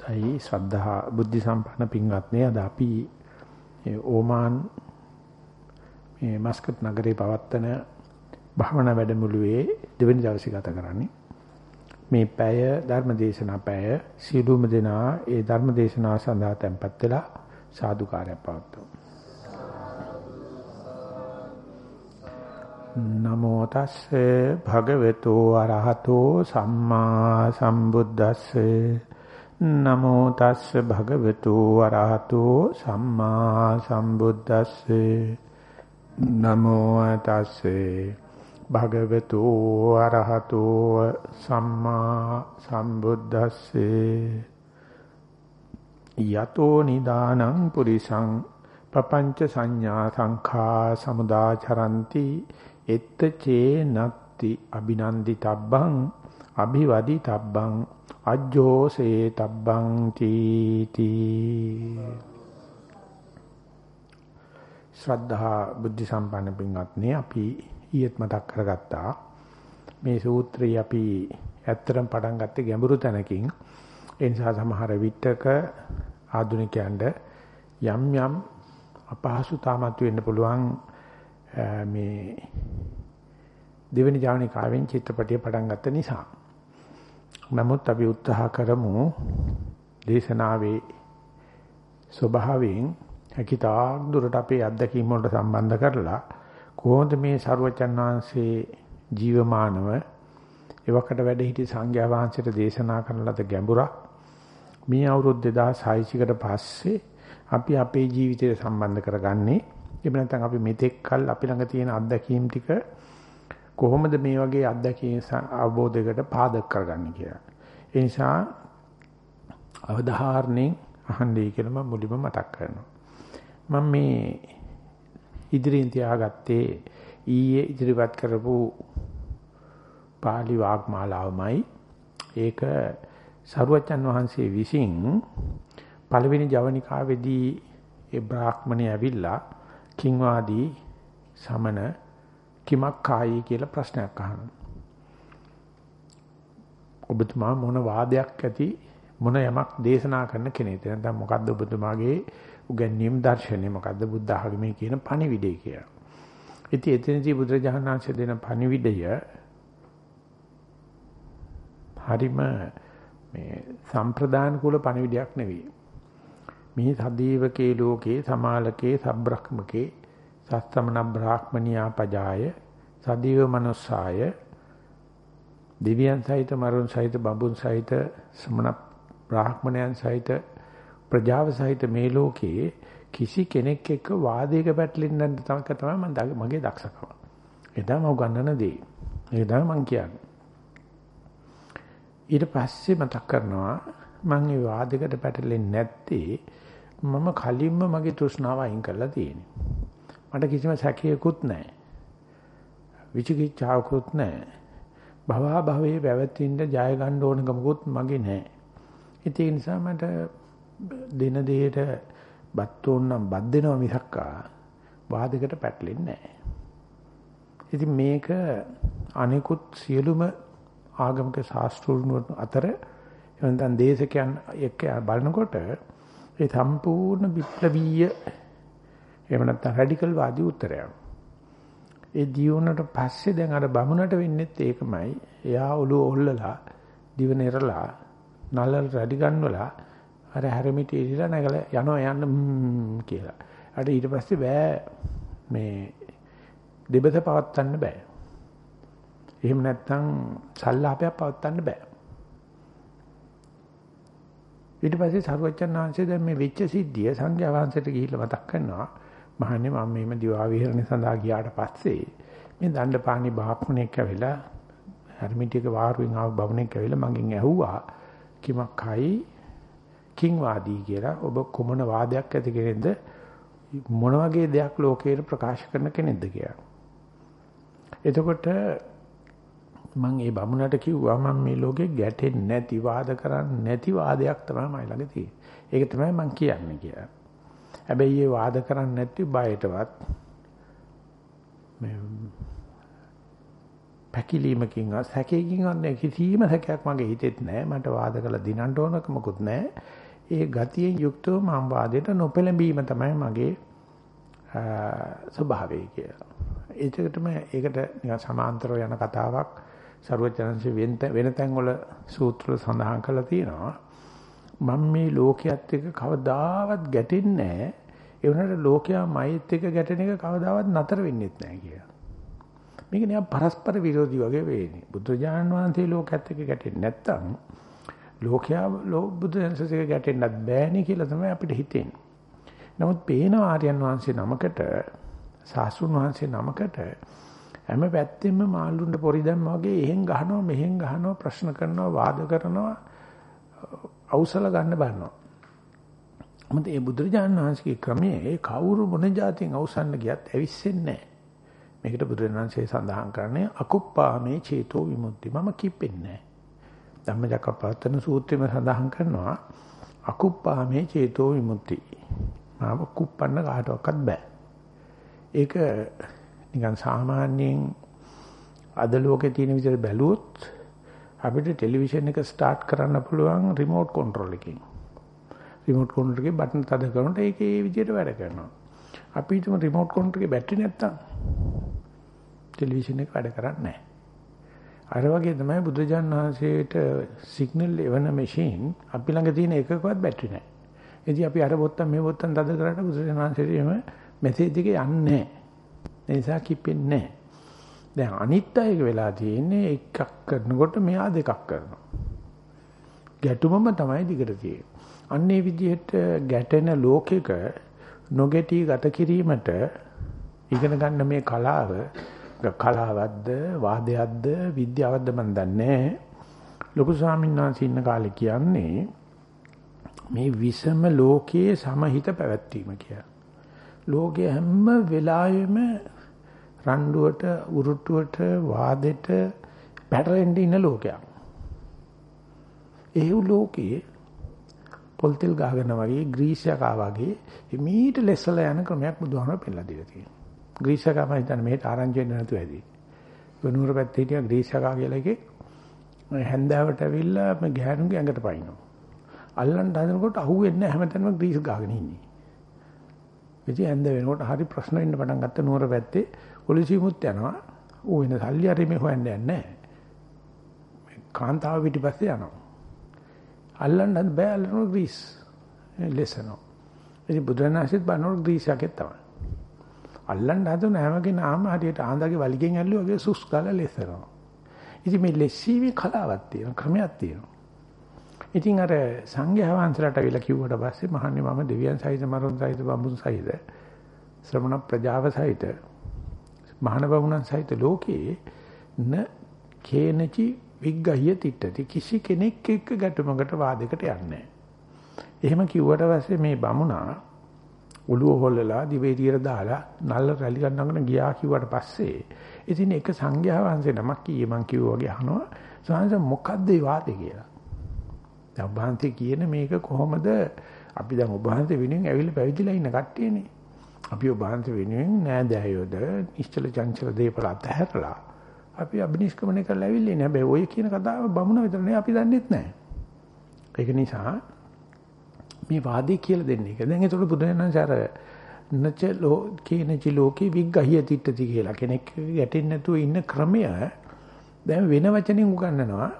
අවසරයි ශ්‍රද්ධා බුද්ධ සම්පන්න පින්වත්නි? අද අපි ඕමාන් මේ මස්කට් නගරේ පවත්වන භාවනා වැඩමුළුවේ දෙවෙනි දවසේ ගත කරන්නේ. මේ පැය ධර්මදේශනා පැය සීලුම දෙනා ඒ ධර්මදේශනා සඳහා tempත් වෙලා සාදුකාරයක් පවත්වමු. නමෝ තස්සේ භගවතු අරහතෝ සම්මා සම්බුද්දස්සේ නමෝ තස්ස භගවතු වරහතෝ සම්මා සම්බුද්දස්සේ. නමෝ තස්සේ භගවතු වරහතෝ සම්මා සම්බුද්දස්සේ. යතෝ නිදානං පුරිසං පపంచ සංඥා සංඛා සමුදාචරಂತಿ. එත්ත චේ නත්ති අබිනන්දිතබ්බං අභිවදිතබ්බං අජ්ජෝසේ තබ්බං තීති. ශ්‍රද්ධා බුද්ධ සම්පන්න පින්වත්නි අපි ඊයේත් මතක් කරගත්තා. මේ සූත්‍රය අපි ඇත්තටම පටන් ගත්තේ ගැඹුරු තැනකින්. ඒ නිසා සමහර විටක ආධුනිකයන්ට යම් යම් අපහසුතාවක් වෙන්න පුළුවන් මේ දෙවෙනි ජානිකාවෙන් චිත්‍රපටිය පටන් ගත්ත නිසා. නමුත් අපි උත්සාහ කරමු දේශනාවේ ස්වභාවයෙන් හැකිතාක් දුරට අපේ අත්දැකීම් වලට සම්බන්ධ කරලා කොහොමද මේ ਸਰවචන් වහන්සේ ජීවමානව එවකට වැඩ සිටි සංඝයා වහන්සේට දේශනා කරන ලද ගැඹුරක් මේ අවුරුදු 2600කට පස්සේ අපි අපේ ජීවිතයට සම්බන්ධ කරගන්නේ. එහෙම නැත්නම් අපි මෙතෙක් කල් අපි ළඟ තියෙන අත්දැකීම් ටික කොහොමද මේ වගේ අත්දැකීම් අවබෝධයකට පාදක කරගන්නේ කියලා. ඒ නිසා අවධාරණයෙන් අහන්නේ කියලා මම මුලින්ම මතක් කරනවා. මම මේ ඉදිරියෙන් තියාගත්තේ ඊයේ ඉදිරිපත් කරපු පාලි වාග්මාලාවමයි. ඒක සරුවච්චන් වහන්සේ විසින් පළවෙනි ජවනිකාවේදී ඒ බ්‍රාහ්මණය ඇවිල්ලා කිංවාදී සමන කිමක් කායි කියලා ප්‍රශ්නයක් අහනවා. ඔබතුමා මොන වාදයක් ඇති මොන යමක් දේශනා කරන කෙනෙක්ද? නැත්නම් මොකද්ද ඔබතුමාගේ උගන්වීම් දර්ශනය මොකද්ද බුද්ධ ආගමේ කියන පණිවිඩය කියලා. ඉතින් එතනදී බුදුරජාණන් වහන්සේ දෙන පණිවිඩය හරිම මේ සම්ප්‍රදාන කුල පණිවිඩයක් නෙවෙයි. මේ සදීවකේ ලෝකේ සමාලකේ සබ්‍රක්මකේ සත්තමන බ්‍රාහ්මනියා පජාය සදීව මනුස්සාය දෙවියන් සහිත මරුන් සහිත බඹුන් සහිත සමන බ්‍රාහ්මණයන් සහිත ප්‍රජාව සහිත මේ ලෝකයේ කිසි කෙනෙක් එක්ක වාදයක පැටලෙන්න තමයි තමයි මගේ දක්ෂකම. ඒ තමයි මම ගන්නන දේ. ඒ තමයි මම කියන්නේ. ඊට පස්සේ මතක් කරනවා මම මේ වාදයකට පැටලෙන්නේ නැත්තේ මම කලින්ම මගේ තෘෂ්ණාව අයින් කරලා තියෙන්නේ. මට කිසිම සැකයකුත් නැහැ. විචිකිච්ඡාවකුත් නැහැ. භවහා භවයේ පැවැත්ින්න ජය ගන්න ඕන ගමකුත් මගේ නැහැ. ඒ නිසා මට දින දෙයට බත් ඕනනම් බත් දෙනවා මිසක්කා වාදයකට පැටලෙන්නේ නැහැ. ඉතින් මේක අනිකුත් සියලුම ආගමික ශාස්ත්‍රඥ අතර එවන්තන් දේශකයන් එක්ක බලනකොට ඒ සම්පූර්ණ විප්ලවීය එහෙම නැත්නම් රැඩිකල් වාදී උත්තරයක්. ඒ දියුණුවට පස්සේ දැන් අර බමුණට වෙන්නේත් ඒකමයි. එයා ඔළුව ඔල්ලලා දිව නෙරලා නලල් රැඩි ගන්නවලා අර හැරමිටි ඉරිලා නැගලා යනවා යන්න කියලා. අර ඊට පස්සේ බෑ මේ දෙබස පවත්වන්න බෑ. එහෙම නැත්නම් සල්ලාපයක් පවත්වන්න බෑ. ඊට පස්සේ සරුවච්චන් ආංශය දැන් මේ වෙච්ච සිද්ධිය සංඝයා වහන්සේට ගිහිල්ලා මතක් කරනවා. මහන්නේ මම මේම දිවා විහරණ සඳහා ගියාට පස්සේ මේ දණ්ඩපාණි බාප්පුණෙක් ඇවිල්ලා හර්මිටික වාරුවෙන් ආව බවුණෙක් ඇවිල්ලා මගෙන් ඇහුවා කිමක් හයි කිං වාදී කියලා ඔබ කොමන වාදයක් ඇති කෙනෙක්ද මොන වගේ දෙයක් ලෝකයට ප්‍රකාශ කරන කෙනෙක්ද කියලා. එතකොට මම ඒ බමුණට කිව්වා මම මේ ලෝකේ ගැටෙන්නේ නැති වාද කරන්නේ නැති වාදයක් තමයි මයි ළඟ තියෙන්නේ. ඒක තමයි මම කියන්නේ කියලා. හැබැයි ඒ වාද කරන්නේ නැති බයටවත් මේ පැකිලීමකින්වත් සැකයකින්වත් කිසිම සැකයක් මගේ හිතෙත් නැහැ. මට වාද කළ දිනන්න ඕනකමකුත් නැහැ. ඒ ගතියෙන් යුක්තව මම වාදයට නොපෙළඹීම තමයි මගේ ස්වභාවය කියලා. ඒකටම ඒකට නිකන් සමාන්තරව යන කතාවක් ਸਰවඥාන්සේ වෙන වෙන තැන්වල සූත්‍ර සඳහන් කරලා තියෙනවා. මම මේ ලෝකයේත් එක්ක කවදාවත් ගැටෙන්නේ නැහැ. ඒ වුණාට ලෝකයා මයිත් එක්ක ගැටෙන එක කවදාවත් නතර වෙන්නේ නැහැ කියලා. මේක නිකන් පරස්පර විරෝධී වගේ වෙන්නේ. බුදුජානන් වහන්සේ ලෝකයේත් එක්ක ගැටෙන්නේ නැත්තම් ලෝකයා බුදුන්සේක ගැටෙන්නත් බෑනේ කියලා තමයි අපිට හිතෙන්නේ. නමුත් පේන ආර්යයන් වහන්සේ නමකට සාසුන් වහන්සේ නමකට හැම පැත්තෙම මාළුන්ට පොරි දැම්ම වගේ එහෙන් ගහනවා මෙහෙන් ගහනවා ප්‍රශ්න කරනවා වාද කරනවා අවසල ගන්න බලනවා. මොකද මේ බුදුරජාණන් වහන්සේගේ ක්‍රමයේ ඒ කවුරු මොන જાතියෙන් අවසන්න ගියත් ඇවිස්සෙන්නේ නැහැ. මේකට බුදුරජාණන්සේ සඳහන් කරන්නේ අකුප්පාමේ චේතෝ විමුක්ති. මම කිප්පෙන්නේ නැහැ. ධම්මචක්කපවත්තන සූත්‍රයේම සඳහන් කරනවා අකුප්පාමේ චේතෝ විමුක්ති. මාව කුප්පන්න කාටවත් බෑ. ඒක නිකන් සාමාන්‍යයෙන් අද ලෝකේ තියෙන විදිහට බැලුවොත් අපිට ටෙලිවිෂන් එක ස්ටාර්ට් කරන්න පුළුවන් රිමෝට් කන්ට්‍රෝල් එකකින්. රිමෝට් කන්ට්‍රෝල් එකේ බටන් තද කරනකොට ඒක ඒ විදිහට වැඩ කරනවා. අපි හිතමු රිමෝට් කන්ට්‍රෝල් එකේ බැටරි නැත්තම් ටෙලිවිෂන් එක වැඩ කරන්නේ නැහැ. අර වගේ තමයි බුදුජාන් වහන්සේට සිග්නල් එවන මැෂින් අපි ළඟ තියෙන එකකවත් බැටරි නැහැ. ඉතින් අපි අර බොත්තම් මේ බොත්තම් තද කරාට බුදුජාන් වහන්සේට එහෙම මැසේජ් එක යන්නේ නැහැ. ඒ නිසා කිප්පෙන්නේ නැහැ. දැන් අනිත් අයක වෙලා තියෙන්නේ එකක් කරනකොට මෙයා දෙකක් කරනවා. ගැටුමම තමයි දිගට තියෙන්නේ. අන්නේ විදිහට ගැටෙන ලෝකෙක නොගැටි ගත කිරීමට ඉගෙන ගන්න මේ කලාව කලාවක්ද වාදයක්ද විද්‍යාවක්ද මන් දන්නේ ලොකු ස්වාමීන් වහන්සේ ඉන්න කාලේ කියන්නේ මේ විසම ලෝකයේ සමහිත පැවැත්වීම කියලා. ලෝකයේ හැම වෙලාවෙම රණ්ඩුවට උරුට්ටුවට වාදෙට පැටලෙන්න ඉන්න ලෝකයක්. ඒ ලෝකයේ පොල්තෙල් ගහගෙන වගේ ග්‍රීස් යකා වගේ මීට ලෙස්සලා යන ක්‍රමයක් බුදුහාමර පෙන්නලා දීලා තියෙනවා. ග්‍රීස් යකා මම හිතන්නේ මෙහෙට ආරංචි වෙන්න නැතුව ඇති. වෙනුවර පැත්තේ හිටියා ග්‍රීස් යකා කියලා එකේ හැන්දාවට ඇවිල්ලා මේ ගෑනුගේ ඇඟට පයින්නවා. අල්ලන්න හදනකොට අහුවෙන්නේ නැහැ හැමතැනම ග්‍රීස් ගහගෙන ඉන්නේ. ඉතින් ඇඳ වෙනකොට හරි ප්‍රශ්න වෙන්න පටන් ගත්ත නුවර පැත්තේ පොලිසියමුත් යනවා. ඌ වෙන සල්ලි හරි මේ හොයන්නේ නැහැ. කාන්තාව පිටිපස්සේ යනවා. අල්ලන්න බෑ අල්ලනවා ග්‍රීස්. ලෙසනෝ. ඉතින් බුදුරණාහිත් බනෝර ග්‍රීස් යකේ තමයි. අල්ලන්න හදන හැමගේ නාම හරියට ආන්දාගේ වලිගෙන් ඇල්ලුවා වගේ සුස් ගාලා ලෙසනවා. ඉතින් මේ ලෙස්සීමේ කලාවක් තියෙනවා ක්‍රමයක් තියෙනවා. ඉතින් අර සංඝයා වහන්සේලාට අවිලා කිව්වට පස්සේ මහන්නේ මම දෙවියන් සහිත මරුන් සහිත බඹුන් සහිත ශ්‍රමණ ප්‍රජාව සහිත මහාන බමුණන් සහිත ලෝකේ න කේනචි විග්ගහිය තිට්ටති කිසි කෙනෙක් එක්ක ගැටුමකට වාදයකට යන්නේ එහෙම කිව්වට පස්සේ මේ බමුණා ඔළුව හොල්ලලා දිවේ තියර දාලා නල්ල රැලි ගන්නගෙන ගියා කිව්වට පස්සේ ඉතින් එක සංඝයා වහන්සේ නමක් කීයේ මං කිව්වා වගේ අහනවා සාංශ මොකද්ද ඒ වාදේ කියලා. දැන් ඔබ වහන්සේ කියන මේක කොහොමද අපි දැන් ඔබ වහන්සේ වෙනුවෙන් ඇවිල්ලා පැවිදිලා ඉන්න කට්ටියනේ. අපි ඔබ වහන්සේ වෙනුවෙන් නෑදෑයෝද නිශ්චල චංචල දේපල අතහැරලා අපි අභිනිෂ්ක්‍මණය කරලා ඇවිල්ලා ඉන්නේ. හැබැයි ඔය කියන කතාව බමුණ විතරනේ අපි දන්නෙත් නෑ. ඒක නිසා මේ වාදී කියලා දෙන්නේ. දැන් ඒතකොට බුදුරජාණන් සාර නච ලෝ කේනච ලෝකේ විග්ගහිය තිට්ටති කියලා කෙනෙක් ගැටෙන්නේ නැතුව ඉන්න ක්‍රමය දැන් වෙන වචනින් උගන්වනවා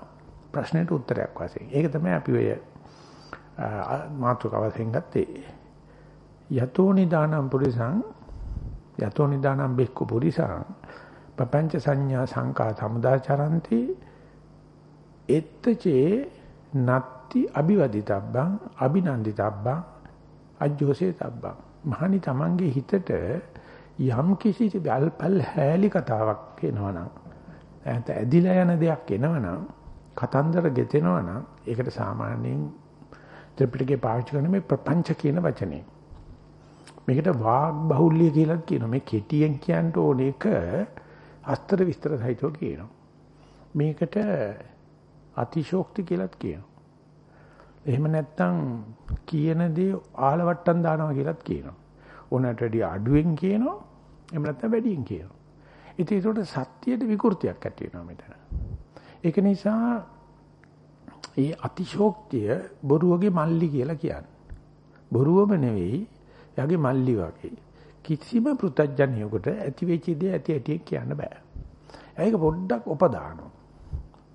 ප්‍රශ්නෙට උත්තරයක් වශයෙන්. ඒක තමයි අපි ඔය මාතෘකාවෙන් ගත්තේ. යතෝ නිදානම් පුරිසං යතෝ නිදානම් බෙක්කු පුරිසං පపంచ සංඥා සංකා සමුදාචරಂತಿ එත්තචේ නත්ති අභිවදිතබ්බං අභිනන්දිතබ්බං අජ්ජෝසේ තබ්බං මහණි තමන්ගේ හිතට යම් කිසි බල්පල් හැලි කතාවක් එනවනම් ඇදිලා යන දෙයක් එනවනම් කතන්දර ගෙතෙනවනම් ඒකට සාමාන්‍යයෙන් ත්‍රිපිටකේ පාවිච්චි කරන මේ ප්‍රපංච කියන වචනේ. මේකට වාග් බහුල්‍ය කියලා කියනවා. මේ කෙටියෙන් කියන්න ඕන එක අස්තර විස්තර සහිතව කියනවා. මේකට අතිශෝක්ති කියලාත් කියනවා. එහෙම නැත්නම් කියන දේ ආලවට්ටම් දානවා කියලාත් කියනවා. ඕනට වැඩි අඩුවෙන් කියනවා. එහෙම නැත්නම් වැඩියෙන් කියනවා. ඉතින් ඒකට සත්‍යයට විකෘතියක් ඇති වෙනවා මෙතන. ඒක නිසා ඒ අතිශෝක්තිය බොරුවගේ මල්ලි කියලා කියන්නේ. බොරුවම නෙවෙයි, යගේ මල්ලි වගේ. කිසිම පෘතජ්ජනියෙකුට ඇති වෙච්ච දේ ඇති ඇටි කියන්න බෑ. ඒක පොඩ්ඩක් උපදානවා.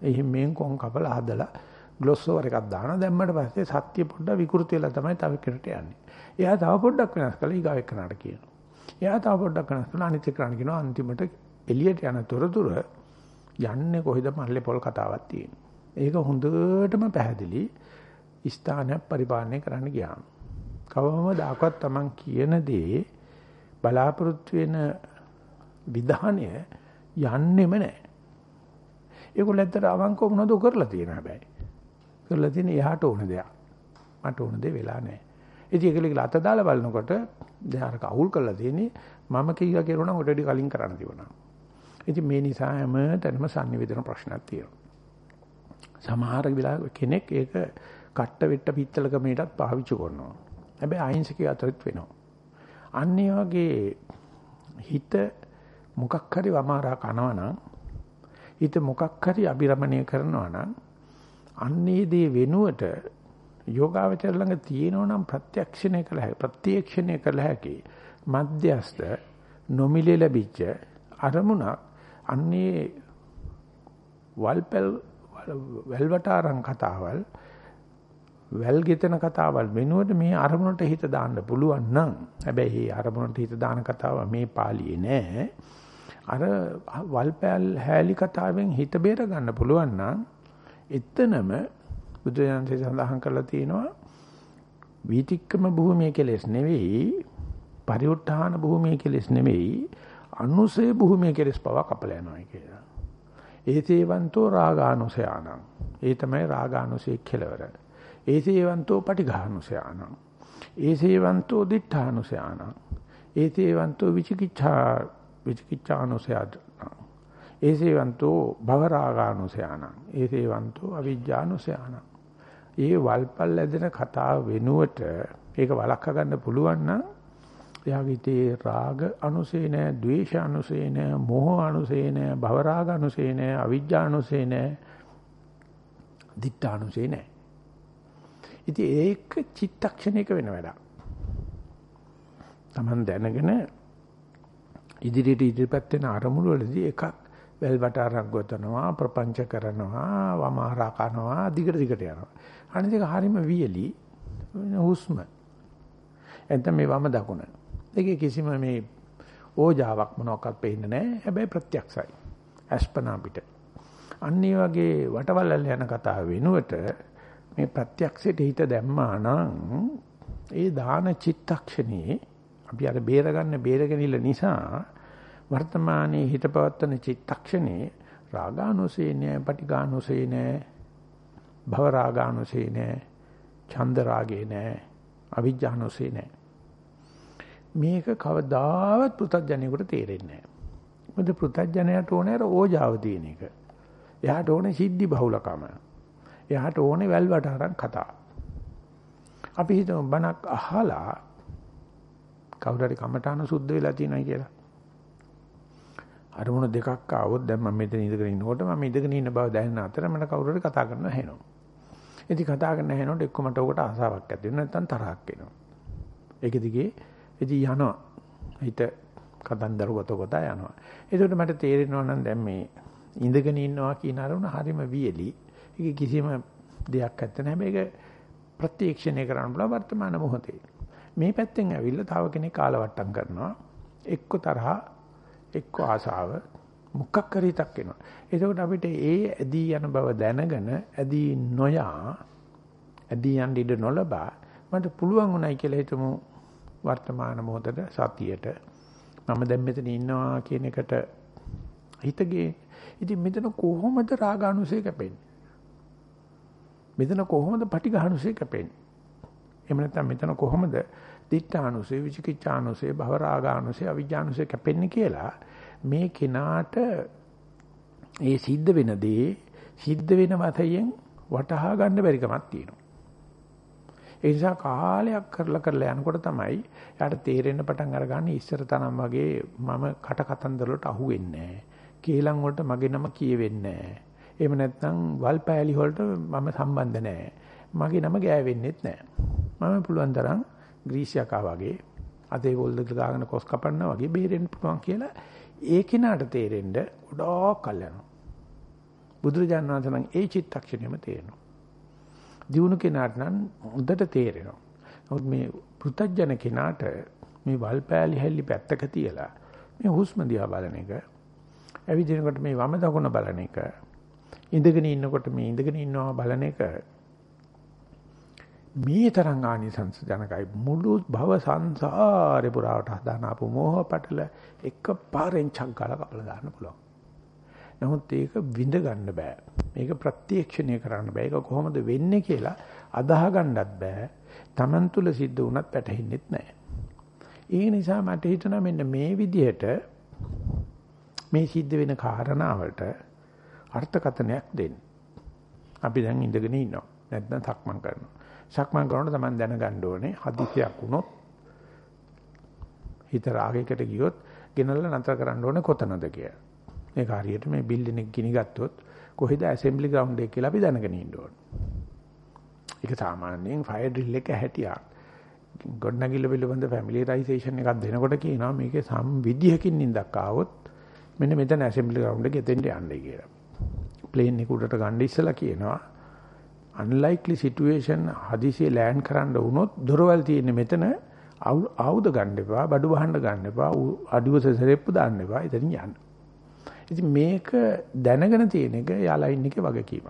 එහෙන් මේන් කොන් කපලා හදලා ග්ලොස් ඕවර් එකක් දානවා. දැම්මට පස්සේ සත්‍ය පොඩ්ඩක් විකෘති වෙලා තමයි තව කෙනෙකුට යන්නේ. එයා තව පොඩ්ඩක් වෙනස් කළා ඊගාව එක්කනට කියනවා. එයා තව පොඩ්ඩක් වෙනස් කළා අනිත් එක්කනට කියනවා අන්තිමට එළියට යන තොරතුර යන්නේ කොහෙද මල්ලේ පොල් කතාවක් තියෙනවා. ඒක හොඳටම පැහැදිලි ස්ථානයක් පරිපාලනය කරන්න ගියාම. කවම දාකවත් Taman කියන දේ බලාපොරොත්තු වෙන විධානය යන්නෙම නැහැ. ඒගොල්ලන්ට අවංකව මොනවද කරලා තියෙන හැබැයි. කරලා තියෙන එහාට ඕන දෙයක්. මට ඕන දේ වෙලා නැහැ. ඉතින් ඒකල අත දාලා බලනකොට දැන් අර කවුල් කරලා තියෙන්නේ මම කීවා කියලා නම් ඔටඩි කලින් කරන්න තිබුණා. ඉතින් මේ නිසා හැම තැනම sannivedana ප්‍රශ්නක් තියෙනවා. සමහර වෙලාවක කෙනෙක් ඒක කට්ට වෙට්ට පිත්තල ක්‍රමයටත් පාවිච්චි කරනවා. හැබැයි අහිංසකයේ අතරිත් වෙනවා. අන්න වගේ හිත මොකක් හරි වමාරා කනවා නම් හිත මොකක් හරි අබිරමණය කරනවා නම් අන්නේ දේ වෙනුවට යෝගාවචර ළඟ තියෙනවා නම් ප්‍රත්‍යක්ෂණය කළ හැකි ප්‍රත්‍යක්ෂණය කළ හැකි මධ්‍යස්ත නොමිලේ ලැබිච්ච අරමුණක් අන්නේ වල්පල් වැල්වටාරම් කතාවල් වැල් ගෙතන කතාවල් වෙනුවට මේ අරමුණට හිත දාන්න පුළුවන් නම් හැබැයි මේ අරමුණට හිත දාන කතාව මේ පාළියේ නෑ අර වල්පැල් හැලි කතාවෙන් හිත බේර ගන්න පුළුවන් නම් එතනම බුදුරජාණන්සේ සඳහන් කරලා තියෙනවා වීතික්කම භූමිය කෙලෙස් නෙවෙයි පරිඋත් ทาน භූමිය කෙලෙස් නෙවෙයි අනුසය භූමිය කෙලෙස් පවා කපලා යනවා කියලා. ඒසේවන්තෝ රාගානුසයානං. ඒ තමයි රාගානුසය කෙලවර. ඒසේවන්තෝ පටිඝානුසයානං. ඒසේවන්තෝ දිඨානුසයානං. ඒසේවන්තෝ විචිකිච්ඡා විචිකිච්ඡානුසයානං. ඒසේවන්තෝ භවරාගානුසයානං. ඒසේවන්තෝ අවිජ්ජානුසයානං. ඒ වල්පල් ඇදෙන කතාව වෙනුවට ඒක වළක්වා ගන්න පුළුවන් නම් එයාගේ තේ රාග අනුසේ නැ, ද්වේෂ අනුසේ නැ, මෝහ අනුසේ නැ, භව රාග අනුසේ නැ, අවිජ්ජා අනුසේ නැ, දිත්ත අනුසේ නැ. ඉතින් ඒක චිත්තක්ෂණයක වෙන වැඩක්. Taman දැනගෙන ඉදිරියට ඉදිරිපත් වෙන අරමුණු වලදී එකක් වැල්වට අරන් ගොතනවා ප්‍රපංච කරනවා වමාරා කරනවා දිගට දිගට යනවා අනිත් එක හරීම වියලි හුස්ම එතන මේ වම දකුණ ඒකේ කිසිම මේ ඕජාවක් මොනවාක්වත් පේන්නේ නැහැ. හැබැයි ප්‍රත්‍යක්ෂයි. අස්පනා පිට. අන්න වගේ වටවලල් යන කතාව වෙනුවට මේ ප්‍රත්‍යක්ෂයට හිත දැම්මා නම් ඒ දාන චිත්තක්ෂණේ අපි අර බේරගන්න බේරගනිල්ල නිසා වර්තමානයේ හිත පවත්තන චිත්තක්ෂණේ රාගානුසේ නෑ පටිඝානුසේ නෑ භව රාගානුසේ නෑ ඡන්ද රාගේ නෑ අවිජ්ජානුසේ නෑ මේක කවදාවත් පෘථග්ජනයෙකුට තේරෙන්නේ නැහැ. මොකද පෘථග්ජනයට ඕනේ අර ඕජාව තියෙන එක. එයාට ඕනේ සිද්ධි බහුලකම. එයාට ඕනේ වැල්වට අරන් කතා. අපි හිතමු බණක් අහලා කවුරු හරි කමඨාන සුද්ධ වෙලා තියෙනයි කියලා. අරමුණ දෙකක් ආවොත් දැන් මම මෙතන ඉඳගෙන ඉන්නකොට මම ඉඳගෙන ඉන්න බව දැනෙන අතර මට කවුරු හරි කතා කරනවා ඇහෙනවා. ඉතින් කතා කරන ඇහෙනකොට එක්ක මට උකට ආසාවක් ඇති වෙනවා නැත්නම් තරහක් එනවා. ඒක දිගේ ඉතින් යනවා. හිත කතන්දර ගොත ගොත යනවා. ඒකට මට තේරෙනවා නම් දැන් මේ ඉඳගෙන ඉන්නවා කියන අරමුණ හරිම වියලි. ඒක කිසිම දෙයක් නැත්නම් හැබැයි ඒක ප්‍රත්‍යක්ෂණය කරන්න බල වර්තමාන මොහොතේ. මේ පැත්තෙන් ඇවිල්ලා තව කෙනෙක් කාලවට්ටම් කරනවා. එක්ක තරහ එක්ක ආසාව මුක්කක් කරීතක් එනවා. එතකොට අපිට ඒ ඇදී යන බව දැනගෙන ඇදී නොයා ඇදී යන්න ඉඩ නොලබා මට පුළුවන් උනායි කියලා හිතමු වර්තමාන මොහොතට සතියට මම දැන් මෙතන ඉන්නවා කියන එකට හිතගේ ඉතින් මෙතන කොහොමද රාගානුසය කැපෙන්නේ මෙතන කොහොමද පටිඝානුසය කැපෙන්නේ එහෙම නැත්නම් මෙතන කොහොමද දිඨානුසය විචිකිච්ඡානුසය භවරාගානුසය අවිජ්ජානුසය කැපෙන්නේ කියලා මේ කෙනාට ඒ සිද්ධ වෙන දේ සිද්ධ වෙන වතයෙන් වටහා ගන්න බැරි කමක් තියෙනවා ඒ නිසා කාලයක් කරලා කරලා යනකොට තමයි යාට තේරෙන්න පටන් අරගන්නේ ඉස්සර තරම් වගේ මම කට කතන්දර වලට අහු වෙන්නේ නැහැ. කේලම් වලට මගේ නම කියවෙන්නේ නැහැ. එහෙම නැත්නම් වල් පෑලි වලට මම සම්බන්ධ නැහැ. මගේ නම ගෑවෙන්නෙත් නැහැ. මම පුළුවන් තරම් ග්‍රීසියකා වගේ අතේ වොල්ද ගාගෙන කොස් කපන්නා වගේ බේරෙන්න පුළුවන් කියලා ඒ කිනාට තේරෙන්න ගොඩාක් කල් යනවා. බුදුරජාණන් වහන්සේ නම් ඒ චිත්තක්ෂණයම තේරෙනවා. දිනු කෙනාට නම් හොඳට තේරෙනවා. නමුත් මේ පෘතජන කෙනාට මේ වල්පෑලි හැල්ලි පැත්තක තියලා මේ හුස්ම දිහා බලන එක ඇවිදිනකොට මේ වම දකුණ බලන එක ඉඳගෙන ඉන්නකොට මේ ඉඳගෙන ඉන්නවා බලන එක මේ තරම් ආනිසංස ජනකයි මුළු භව සංසාරේ පුරාවට හදාන ආපු මෝහ පටල එක පාරෙන් චංකල කපලා දාන්න පුළුවන්. නමුත් ඒක විඳ ගන්න බෑ. මේක ප්‍රත්‍යක්ෂණය කරන්න බෑ. ඒක කොහොමද වෙන්නේ කියලා අදාහ ගන්නත් බෑ. Taman තුල සිද්ධ වුණත් පැටහෙන්නෙත් නෑ. ඒ නිසා මට හිතෙනවා මෙන්න මේ විදිහට මේ සිද්ධ වෙන කාරණාවට අර්ථකථනයක් දෙන්න. අපි දැන් ඉඳගෙන ඉන්නවා. නැත්නම් තක්මන් කරනවා. සක්මන් කරනකොට තමයි දැනගන්න ඕනේ හදිසියක් වුණොත් හිත රාගයකට ගියොත් ගෙනල්ලා නතර කරන්න ඕනේ කොතනද කියලා. මේක හරියට මේ බිල්ඩින් එක ගිනි ගත්තොත් කොහෙද ඇසෙම්බලි ග්‍රවුන්ඩ් එක කියලා අපි දැනගෙන ඉන්න ඕනේ. ඒක සාමාන්‍යයෙන් ෆයර් ඩ්‍රිල් එක හැටියක්. ගොඩනැගිල්ල පිළිබඳ ෆැමිලියරයිසේෂන් එකක් දෙනකොට කියනවා මේකේ සම් විදිහකින් නින්දක් ආවොත් මෙන්න මෙතන ඇසෙම්බලි ග්‍රවුන්ඩ් එකේ දෙන්න යන්නේ කියලා. ප්ලේන් එක උඩට ගන්න ඉස්සලා කියනවා unlikely situation හදිසියෙ ලෑන්ඩ් කරන්න වුණොත් දොරවල් තියෙන්නේ මෙතන ආයුධ ගන්න එපා බඩු වහන්න ගන්න එපා අඩිවස සරෙප්පු දාන්න එපා ඉතින් යන්න. ඉතින් මේක දැනගෙන තියෙන එක යාලා ඉන්න එකේ වගකීමක්.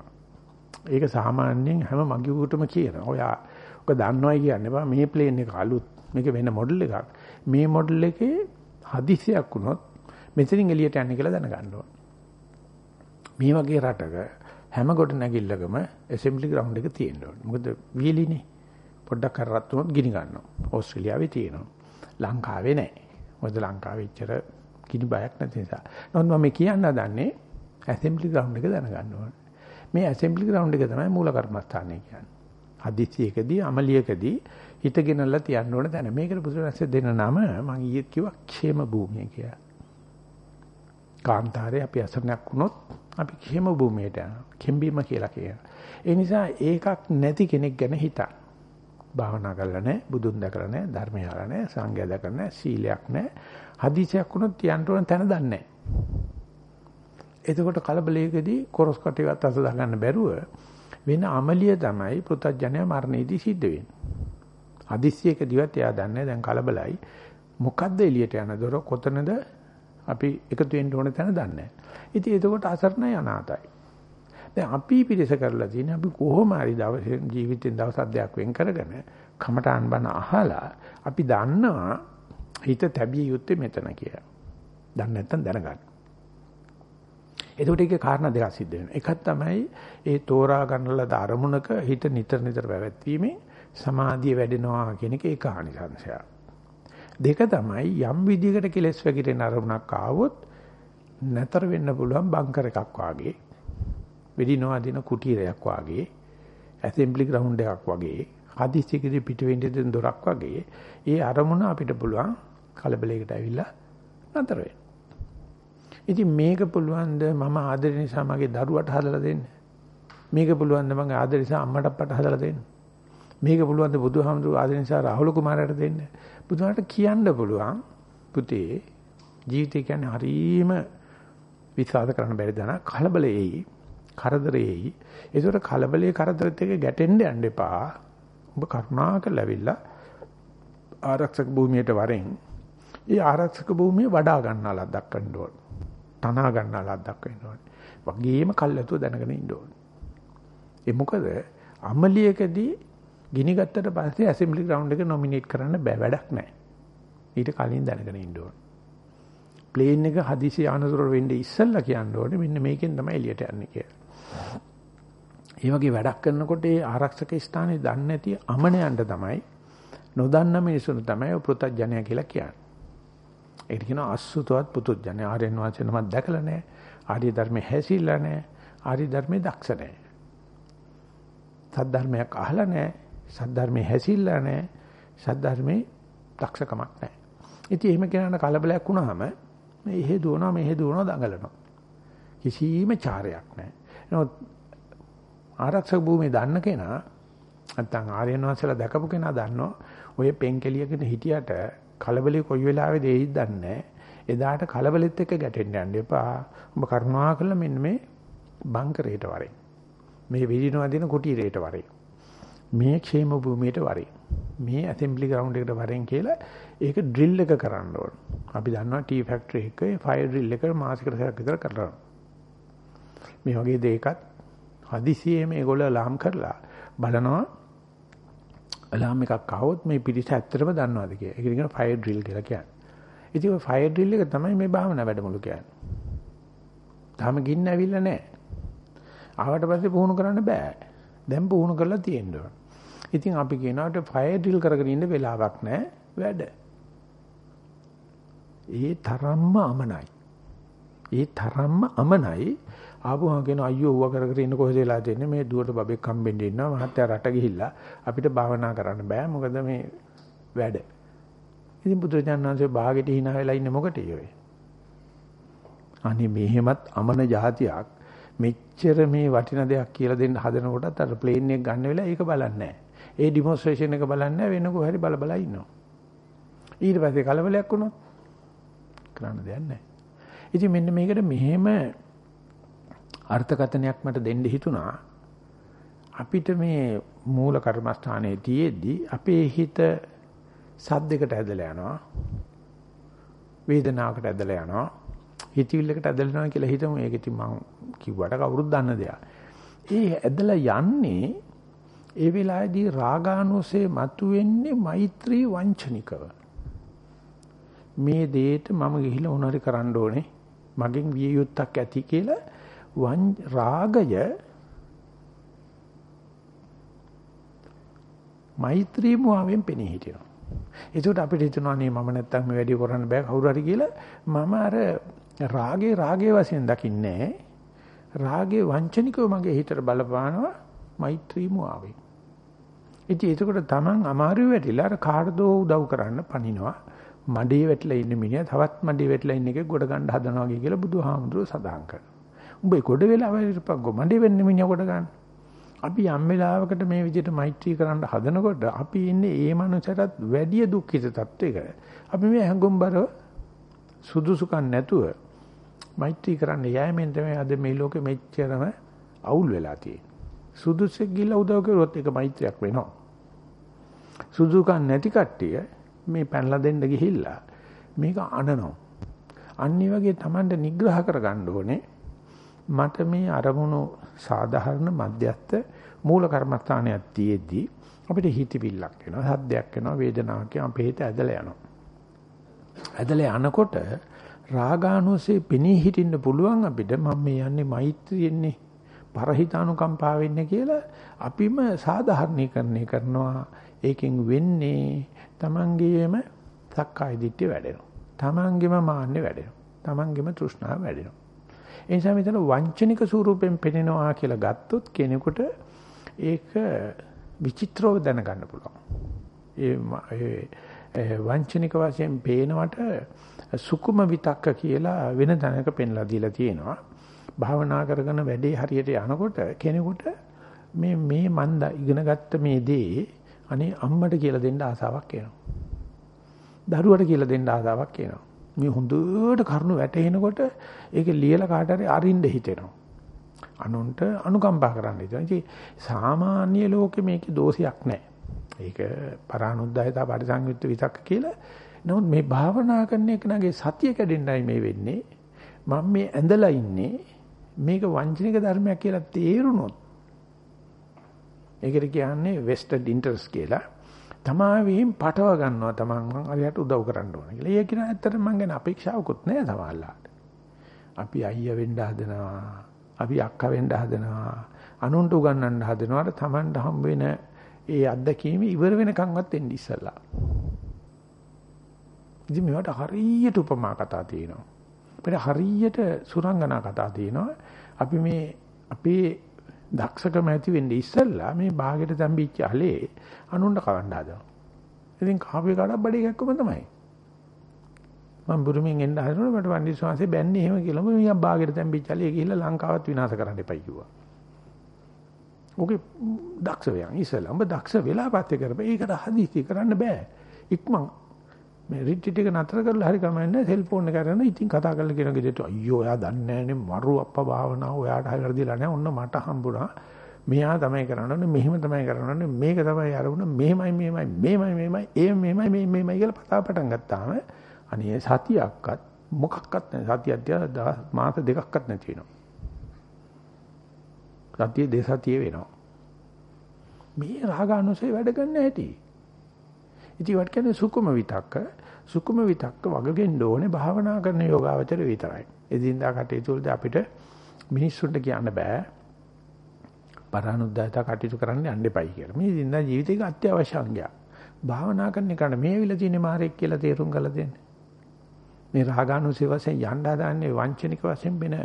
ඒක සාමාන්‍යයෙන් හැම මගියෙකුටම කියනවා. ඔයා ඔක දන්නවයි කියන්නේ බා මේ ප්ලේන් එක අලුත් මේක වෙන මොඩල් එකක්. මේ මොඩල් එකේ හදිසියක් වුණොත් මෙතනින් එළියට යන්න කියලා දැනගන්න ඕන. මේ වගේ රටක හැම කොට නැගිල්ලකම ඇසෙම්බලි ග්‍රවුන්ඩ් එක තියෙන්න ඕනේ. මොකද වීලිනේ. පොඩ්ඩක් කරරත් වුණොත් ගිනි ගන්නවා. ඕස්ට්‍රේලියාවේ තියෙනවා. ලංකාවේ නැහැ. මොකද ලංකාවේ ඉච්චර කිනි බයක් නැති නිසා. නමුත් මම කියන්න හදන්නේ ඇසෙම්බලි ග්‍රවුන්ඩ් එක දැනගන්න ඕනේ. මේ ඇසෙම්බලි ග්‍රවුන්ඩ් එක තමයි මූල කර්මස්ථානය කියන්නේ. හදිසියකදී අමලියකදී හිතගෙනලා තියන්න ඕන තැන. මේකට බුදුරජාණන්සේ දෙන නම මම ඊයේ කිව්වා ക്ഷേම භූමිය කියලා. කාන්තාරේ අපි අසරණයක් වුණොත් අපි ക്ഷേම භූමියට යනවා. කෙම්බීම කියලා කියනවා. ඒ නිසා ඒකක් නැති කෙනෙක් ගැන හිතන්න. භාවනා කරලා නැහැ, බුදුන් දැකලා නැහැ, ධර්මය අහලා නැහැ, සංඝයා දැකලා නැහැ, සීලයක් නැහැ. හදිසියක් වුණොත් තියන්න ඕන තැන දන්නේ නැහැ. එතකොට කලබලයකදී කොරස් කටේවත් අත දාගන්න බැරුව වෙන අමලිය තමයි පෘථජ්ජනය මරණයේදී සිද්ධ වෙන්නේ. හදිස්සියකදීවත් එයා දන්නේ දැන් කලබලයි. මොකද්ද එළියට යන දොර කොතනද අපි එකතු වෙන්න ඕන තැන දන්නේ නැහැ. ඉතින් එතකොට අසරණයි අනාතයි. දැන් අපි පිරිස කරලා තියෙන අපි කොහොම හරි දවසේ ජීවිතෙන් දවස් දෙකක් වෙන් කරගෙන කමටහන් බණ අහලා අපි දන්නවා හිත තැබිය යුත්තේ මෙතන කියලා. දන්නේ නැත්නම් දැනගන්න. එතකොට ඒකේ කාරණා දෙකක් සිද්ධ වෙනවා. එකක් තමයි ඒ තෝරා ගන්නලද අරමුණක හිත නිතර නිතර පැවැත්වීමෙන් සමාධිය වැඩෙනවා කියන එක ඒක ආනිසංශයක්. දෙක තමයි යම් විදිහකට කෙලස් වැగిරෙන අරමුණක් ආවොත් නැතර වෙන්න පුළුවන් බංකර් එකක් වාගේ වෙඩි නොඅදින කුටීරයක් වාගේ ඇසෙම්බලි ග්‍රවුන්ඩ් එකක් වගේ හදිස්සියකදී පිට වෙන්න දෙන දොරක් වගේ ඒ අරමුණ අපිට පුළුවන් කලබලයකට ඇවිල්ලා නතර වෙන්න. ඉතින් මේක පුළුවන්ද මම ආදරේ නිසා මගේ දරුවට හදලා දෙන්න? මේක පුළුවන්ද මගේ ආදරේ නිසා අම්මට අප්පට හදලා දෙන්න? මේක පුළුවන්ද බුදුහාමුදුරුවෝ ආදරේ නිසා රාහුල කුමාරයාට දෙන්න? බුදුහාට කියන්න පුළුවන් පුතේ ජීවිතය කියන්නේ හරීම විශ්වාස කරන්න බැරි දන කලබලෙයි කරදරෙයි ඒතර කලබලයේ කරදරෙත් එක්ක ගැටෙන්න යන්න එපා. ඔබ කරුණාකර ලැබිලා ආරක්ෂක භූමියට වරෙන් ඒ ආරක්ෂක භූමිය වඩා ගන්නාලා දක්වන්න ඕන. තනා ගන්නාලා දක්වන්න ඕන. වගේම කල්ැතුව දැනගෙන ඉන්න ඕන. ඒ මොකද? අමලියකදී ගිනි ගත්තට පස්සේ ඇසෙම්බලි ග්‍රවුන්ඩ් එක නොමිනේට් කරන්න බෑ වැඩක් නැහැ. ඊට කලින් දැනගෙන ඉන්න ඕනේ. ප්ලේන් එක හදිසි ආනතුර වෙන්නේ ඉස්සෙල්ලා කියන්න ඕනේ මෙන්න මේකෙන් තමයි එළියට යන්නේ කියලා. ඒ වගේ වැඩක් කරනකොට ඒ ආරක්ෂක ස්ථානේ දන්නේ නැති අමනයන්ට තමයි නොදන්න මිනිසුන් තමයි පෘතජ්ජනය කියලා කියන්නේ. ඒකට කියනවා අසුතවත් පුතුජ්ජනය. ආර්යයන් වහන්සේ නමක් දැකලා නැහැ. ආර්ය ධර්මයේ හැසිරලා නැහැ. ආර්ය ධර්මයේ දක්ෂ නැහැ. සද්ධර්මයක් අහලා නැහැ. සද්ධර්මයේ හැසිරලා නැහැ. සද්ධර්මයේ දක්ෂකමක් නැහැ. ඉතින් එහෙම කෙනාට කලබලයක් වුණාම මේ එහෙ දුවනවා මෙහෙ දුවනවා දඟලනවා. කිසිම චාරයක් නැහැ. නමුත් ආරක්ෂක භූමිය දන්න කෙනා නැත්තම් ආර්යයන් වහන්සේලා දැකපු කෙනා දන්නවා ඔය පෙන්කෙලියකින් හිටියට කලබලේ කොයි වෙලාවෙද එයිද දන්නේ එදාට කලබලෙත් එක්ක ගැටෙන්න යන්න එපා. ඔබ කරුණාකරලා මෙන්න මේ බංකරේට වරේ. මේ විදිනවා දින කුටීරේට වරේ. මේ ക്ഷേම භූමියට වරේ. මේ ඇසෙම්බලි ග්‍රවුන්ඩ් එකට වරෙන් කියලා ඒක ඩ්‍රිල් එක කරන්න ඕන. අපි දන්නවා ටී ෆැක්ටරි එකේ ෆයර් ඩ්‍රිල් එක මාසිකට සැරයක් විතර කරනවා. මේ වගේ දෙයකත් හදිසියෙ මේගොල්ලෝ අලාම් කරලා බලනවා අලාම් එකක් ආවොත් මේ පිටිස ඇත්තටම දන්නවද කියලා. ඒක කියන ෆයර් ඩ්‍රිල් කියලා කියන්නේ. ඉතින් ඔය ෆයර් ඩ්‍රිල් එක තමයි මේ භාවනා වැඩමුළු කියන්නේ. තාම ගින්න ඇවිල්ලා නැහැ. ආවට පස්සේ පුහුණු කරන්න බෑ. දැන් පුහුණු කරලා තියෙන්න ඕන. ඉතින් අපි කියනවාට ෆයර් ඩ්‍රිල් කරගෙන ඉන්න වෙලාවක් නැහැ වැඩ. ඒ තරම්ම අමනයි. ඒ තරම්ම අමනයි ආපුහම කියන අයියෝ ඌව කර කර ඉන්න කොහෙද වෙලා තියෙන්නේ මේ දුවට බබෙක් හම්බෙන්න ඉන්නවා මහත්තයා රට ගිහිල්ලා අපිට භාවනා කරන්න බෑ මොකද මේ වැඩ. ඉතින් බුදුරජාණන් වහන්සේ ਬਾගෙට hina වෙලා ඉන්නේ මොකටද ඔය? අනේ මෙහෙමත් අමන જાතියක් මෙච්චර මේ වටින දෙයක් කියලා දෙන්න හදනකොටත් අර ප්ලේන් එක ගන්න වෙලාව ඒක බලන්නේ ඒ ඩිමොන්ස්ට්‍රේෂන් එක බලන්නේ වෙන කොහරි බල බල ඉන්නවා. ඊට පස්සේ කලබලයක් වුණොත් කරන්න දෙයක් නැහැ. ඉතින් මෙන්න මේකට මෙහෙම අර්ථකථනයක් මට දෙන්න හිතුණා. අපිට මේ මූල කර්මස්ථානයේ තියේදී අපේ හිත සද්දයකට ඇදලා යනවා. වේදනාවකට ඇදලා යනවා. හිතවිල්ලකට ඇදලා යනවා කියලා හිතමු. ඒක ඉතින් මම කිව්වට කවුරුත් දන්න දෙයක්. ඒ ඇදලා යන්නේ ඒ වෙලාවේදී රාගානුසය මතුවෙන්නේ මෛත්‍රී වංචනිකව. මේ දෙයට මම ගිහිල්ලා උනරි කරන්න ඕනේ. මගෙන් විය යුත්තක් ඇති කියලා රාගය මෛත්‍රී මුවාවෙන් පෙනී හිටිනවා. ඒකට අපිට හිතනවා නේ මම නැත්තම් මේ වැඩේ කරන්න බෑ කවුරු හරි කියලා මම අර රාගේ රාගේ වශයෙන් දකින්නේ රාගේ වංචනිකව මගේ හිතට බලපානවා මෛත්‍රී මුවාවෙන්. ඉතින් ඒකට තමන් අමාරු වෙටිලා අර කාටදෝ උදව් කරන්න පනිනවා. මඩේ වැටලා ඉන්න මිනිහා තවත් මඩේ වැටලා ඉන්න එකේ ගොඩ ගන්න හදනවා කියලා බුදුහාමුදුරුවෝ සඳහන් කරනවා. උඹේ ගොඩ වෙලා වෙරපක්කෝ මඩේ වෙන්න මිනිහා කොට ගන්න. අපි යම් වෙලාවකට මේ විදිහට මෛත්‍රී කරන්න හදනකොට අපි ඉන්නේ ඒ මනුස්සයටත් වැඩි දුක්ඛිත තත්වයක. අපි මේ හැඟුම්බරව සුදුසුකම් නැතුව මෛත්‍රී කරන්න යෑමෙන් තමයි අද මේ ලෝකෙ මෙච්චරම අවුල් වෙලා තියෙන්නේ. සුදුසෙක් ගිහිල්ලා උදව් කරුවොත් ඒක මෛත්‍රියක් වෙනවා. සුදුසුකම් නැති කට්ටිය මේ පැනලා දෙන්න ගිහිල්ලා මේක අනනවා. අනිත් වගේ Tamande නිග්‍රහ කරගන්න ඕනේ. මට මේ අරමුණු සාධාරණ මධ්‍යස්ත මූල කර්මස්ථානයක් තියේදී අපිට හිතවිල්ලක් එනවා සද්දයක් එනවා වේදනාවක් එනවා අපේ හිත ඇදලා යනවා ඇදලා යනකොට රාගානුසේ පෙනී හිටින්න පුළුවන් අපිට මම මේ යන්නේ මෛත්‍රියෙන්නේ පරහිතානුකම්පාව වෙන්නේ කියලා අපිම සාධාරණීකරණය කරනවා ඒකෙන් වෙන්නේ තමන්ගේම සක්කාය දිට්ඨිය වැඩෙනවා තමන්ගේම මාන්නේ වැඩෙනවා තමන්ගේම තෘෂ්ණාව වැඩෙනවා ඒ නිසා මෙතන වංචනික ස්වරූපයෙන් පෙනෙනවා කියලා ගත්තොත් කෙනෙකුට ඒක විචිත්‍රව දැනගන්න පුළුවන්. ඒ වංචනික වශයෙන් පේනවට සුකුම විතක්ක කියලා වෙන තැනක පෙන්ලා දීලා තියෙනවා. භාවනා කරගෙන වැඩේ හරියට යනකොට කෙනෙකුට මේ මේ මන්ද ඉගෙන ගත්ත මේ දේ අනේ අම්මට කියලා දෙන්න ආසාවක් එනවා. දරුවට කියලා දෙන්න ආසාවක් එනවා. මේ හොඳට කරුණු වැටෙනකොට ඒක ලියලා කාට හරි අරින්න හිතෙනවා. අනුන්ට අනුකම්පා කරන්න හිතෙනවා. ඉතින් සාමාන්‍ය ලෝකෙ මේකේ දෝෂයක් නැහැ. ඒක පරානුද්යතා පරිසංයුක්ත විතක්ක කියලා. නමුත් මේ භාවනා කරන එක නගේ සතිය කැඩෙන්නයි මේ වෙන්නේ. මම මේ ඇඳලා ඉන්නේ මේක වංචනික ධර්මයක් කියලා තේරුනොත් ඒකට කියන්නේ vested interest කියලා. තමා වීම පටව ගන්නවා තමන් මං අරයට උදව් කරන්න ඕන කියලා. ඒක කියන ඇත්තට මං ගැන අපේක්ෂාවකුත් නැහැ සමහරලාට. අපි අයියා වෙන්න හදනවා. අපි අක්කා වෙන්න හදනවා. අනුන්ට උගන්වන්න හදනවා. අර තමන්ට හම් වෙන ඒ අත්දැකීම ඉවර වෙනකන්වත් එන්නේ ඉස්සලා. ඉතින් මේවට හරියට උපමා කතා තියෙනවා. අපිට හරියට සුරංගනා කතා තියෙනවා. අපි මේ අපේ දක්ෂකම ඇති වෙන්නේ ඉස්සෙල්ලා මේ බාගෙට තම්බිච්ච allele අනුන්ට කවන්න හදනවා. ඉතින් කාපේ කඩක් බඩේ ගැක්කම තමයි. මම බුරුමින් එන්න හදනකොට මට පණ්ඩිත ස්වාමීන් බැන්නේ එහෙම කියලා මම මියා බාගෙට තම්බිච්ච allele ගිහිල්ලා ලංකාවත් විනාශ කරන්න එපයි කිව්වා. ඔගේ දක්ෂ වෙයන් ඉස්සෙල්ලා උඹ දක්ෂ වෙලා පස්සේ කරපේ ඒකට හදිසි කරන්න බෑ. ඉක්මන් මේ රිට්‍රීට් එක නතර කරලා හරි කමන්නේ සෙල්ෆෝන් එක අරගෙන ඉතින් කතා කරලා කියන ගෙදරට අයියෝ එයා දන්නේ නැහැනේ මරු අප්පා භාවනාව ඔයාට හරි කරදිලා නැහැ. ඔන්න මට හම්බුණා. මෙයා තමයි කරන්නේ මෙහෙම තමයි කරන්නේ මේක තමයි අරමුණ මෙහෙමයි මෙහෙමයි මෙහෙමයි මෙහෙමයි ඒ මෙහෙමයි මේ මෙහෙමයි කියලා පතා පටන් ගත්තාම අනේ සතියක්වත් මොකක්වත් නැහැ. සතියක් දිහා මාස දෙකක්වත් නැති වෙනවා. සතිය දෙසතිය වෙනවා. මේ රාගානුසය වැඩ ගන්න හැටි ඉතින් වට කියන්නේ සුකුම විතක්ක. සුකුම විතක්ක වගගෙන්න ඕනේ භාවනා කරන යෝගාවචර විතරයි. එදින්දා කටයුතු වලදී අපිට මිනිස්සුන්ට කියන්න බෑ. පරානුද්යතා කටයුතු කරන්න යන්න එපයි කියලා. මේ එදින්දා ජීවිතේක අත්‍යවශ්‍ය අංගයක්. භාවනා කරන එකට මේ විල තියෙන මාරෙක් කියලා තේරුම් ගලා දෙන්න. මේ රාගානුසය වශයෙන් යන්න හදාන්නේ වංචනික වශයෙන් වෙන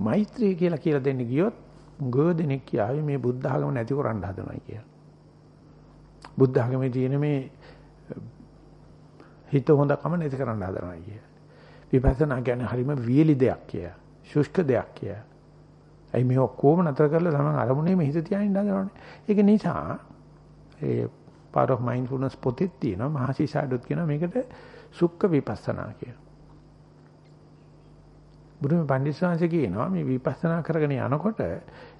මෛත්‍රී කියලා කියලා දෙන්න ගියොත් ගොඩනෙක් කියාවේ මේ බුද්ධ ආගම නැති කරන්න හදනවා කියලා. බුද්ධ ආගමේ තියෙන මේ හිත හොඳකම නැති කරන්න හදනවා කිය. විපස්සනා කියන්නේ හරිම වියලි දෙයක් කිය. ශුෂ්ක දෙයක් කිය. අයි මේ ඔක්කොම නතර කරලා තමයි අරමුණේම හිත තියාගෙන හදනවනේ. ඒක නිසා ඒ part of mindfulness පොතේ තියෙනවා මහසි සාඩුත් කියනවා මේකට සුක්ඛ විපස්සනා කියලා. බුදුම පඬිස්සංශ කියනවා මේ විපස්සනා කරගෙන යනකොට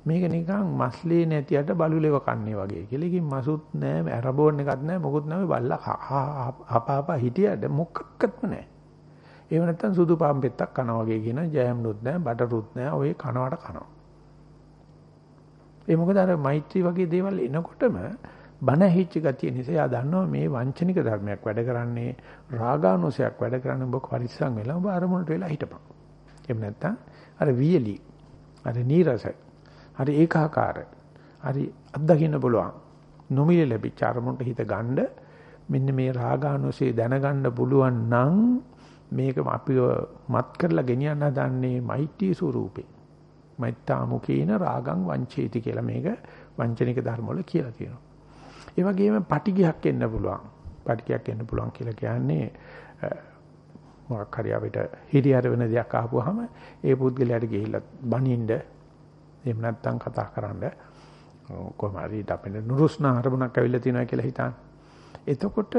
මේක නිකන් මස්ලේ නැතියට බලුලෙව කන්නේ වගේ කියලා. ඒකෙන් මසුත් නැහැ, ඇරබෝන් එකක් නැහැ, මොකුත් නැහැ. බල්ලා හපාපා හිටියට මොකක්වත්ම නැහැ. ඒව නැත්තම් සුදු පාන් පෙත්තක් කනවා වගේ කියන ජෑම්නුත් නැහැ, බටරුත් නැහැ. ඔය කනවට කනවා. ඒ මොකද අර මෛත්‍රී වගේ දේවල් එනකොටම බන හිච්ච ගතිය නිසා යා දන්නවා මේ වංචනික ධර්මයක් වැඩ කරන්නේ රාගානුසයක් වැඩ කරන්නේ ඔබ පරිස්සම් වෙලා ඔබ අරමුණට වෙලා හිටපන්. එහෙම නැත්තම් අර වියලි අර නීරස හරි ඒකාකාර. හරි අත්දකින්න පුළුවන්. නොමිලේ ලැබිච්ච අරමුණට හිත ගන්න මෙන්න මේ රාගානුසය දැනගන්න පුළුවන් නම් මේක අපිව මත් කරලා ගෙනියන්න හදන්නේ මෛත්‍රී ස්වරූපේ. මෛත්‍තා මුකේන රාගං වංචේති කියලා මේක වංචනික ධර්ම වල කියලා තියෙනවා. ඒ වගේම පටිගයක් එන්න පුළුවන්. පටිගයක් එන්න පුළුවන් කියලා කියන්නේ මොකක් හරි අපිට හිරියර වෙන දෙයක් ආපුවාම ඒ පුද්ගලයාට ගිහිල්ලා බනින්න එහෙම නැත්නම් කතා කරන්න කොහොම හරි අපිට නුරුස්නා අරමුණක් ඇවිල්ලා තියෙනවා කියලා හිතන්න. එතකොට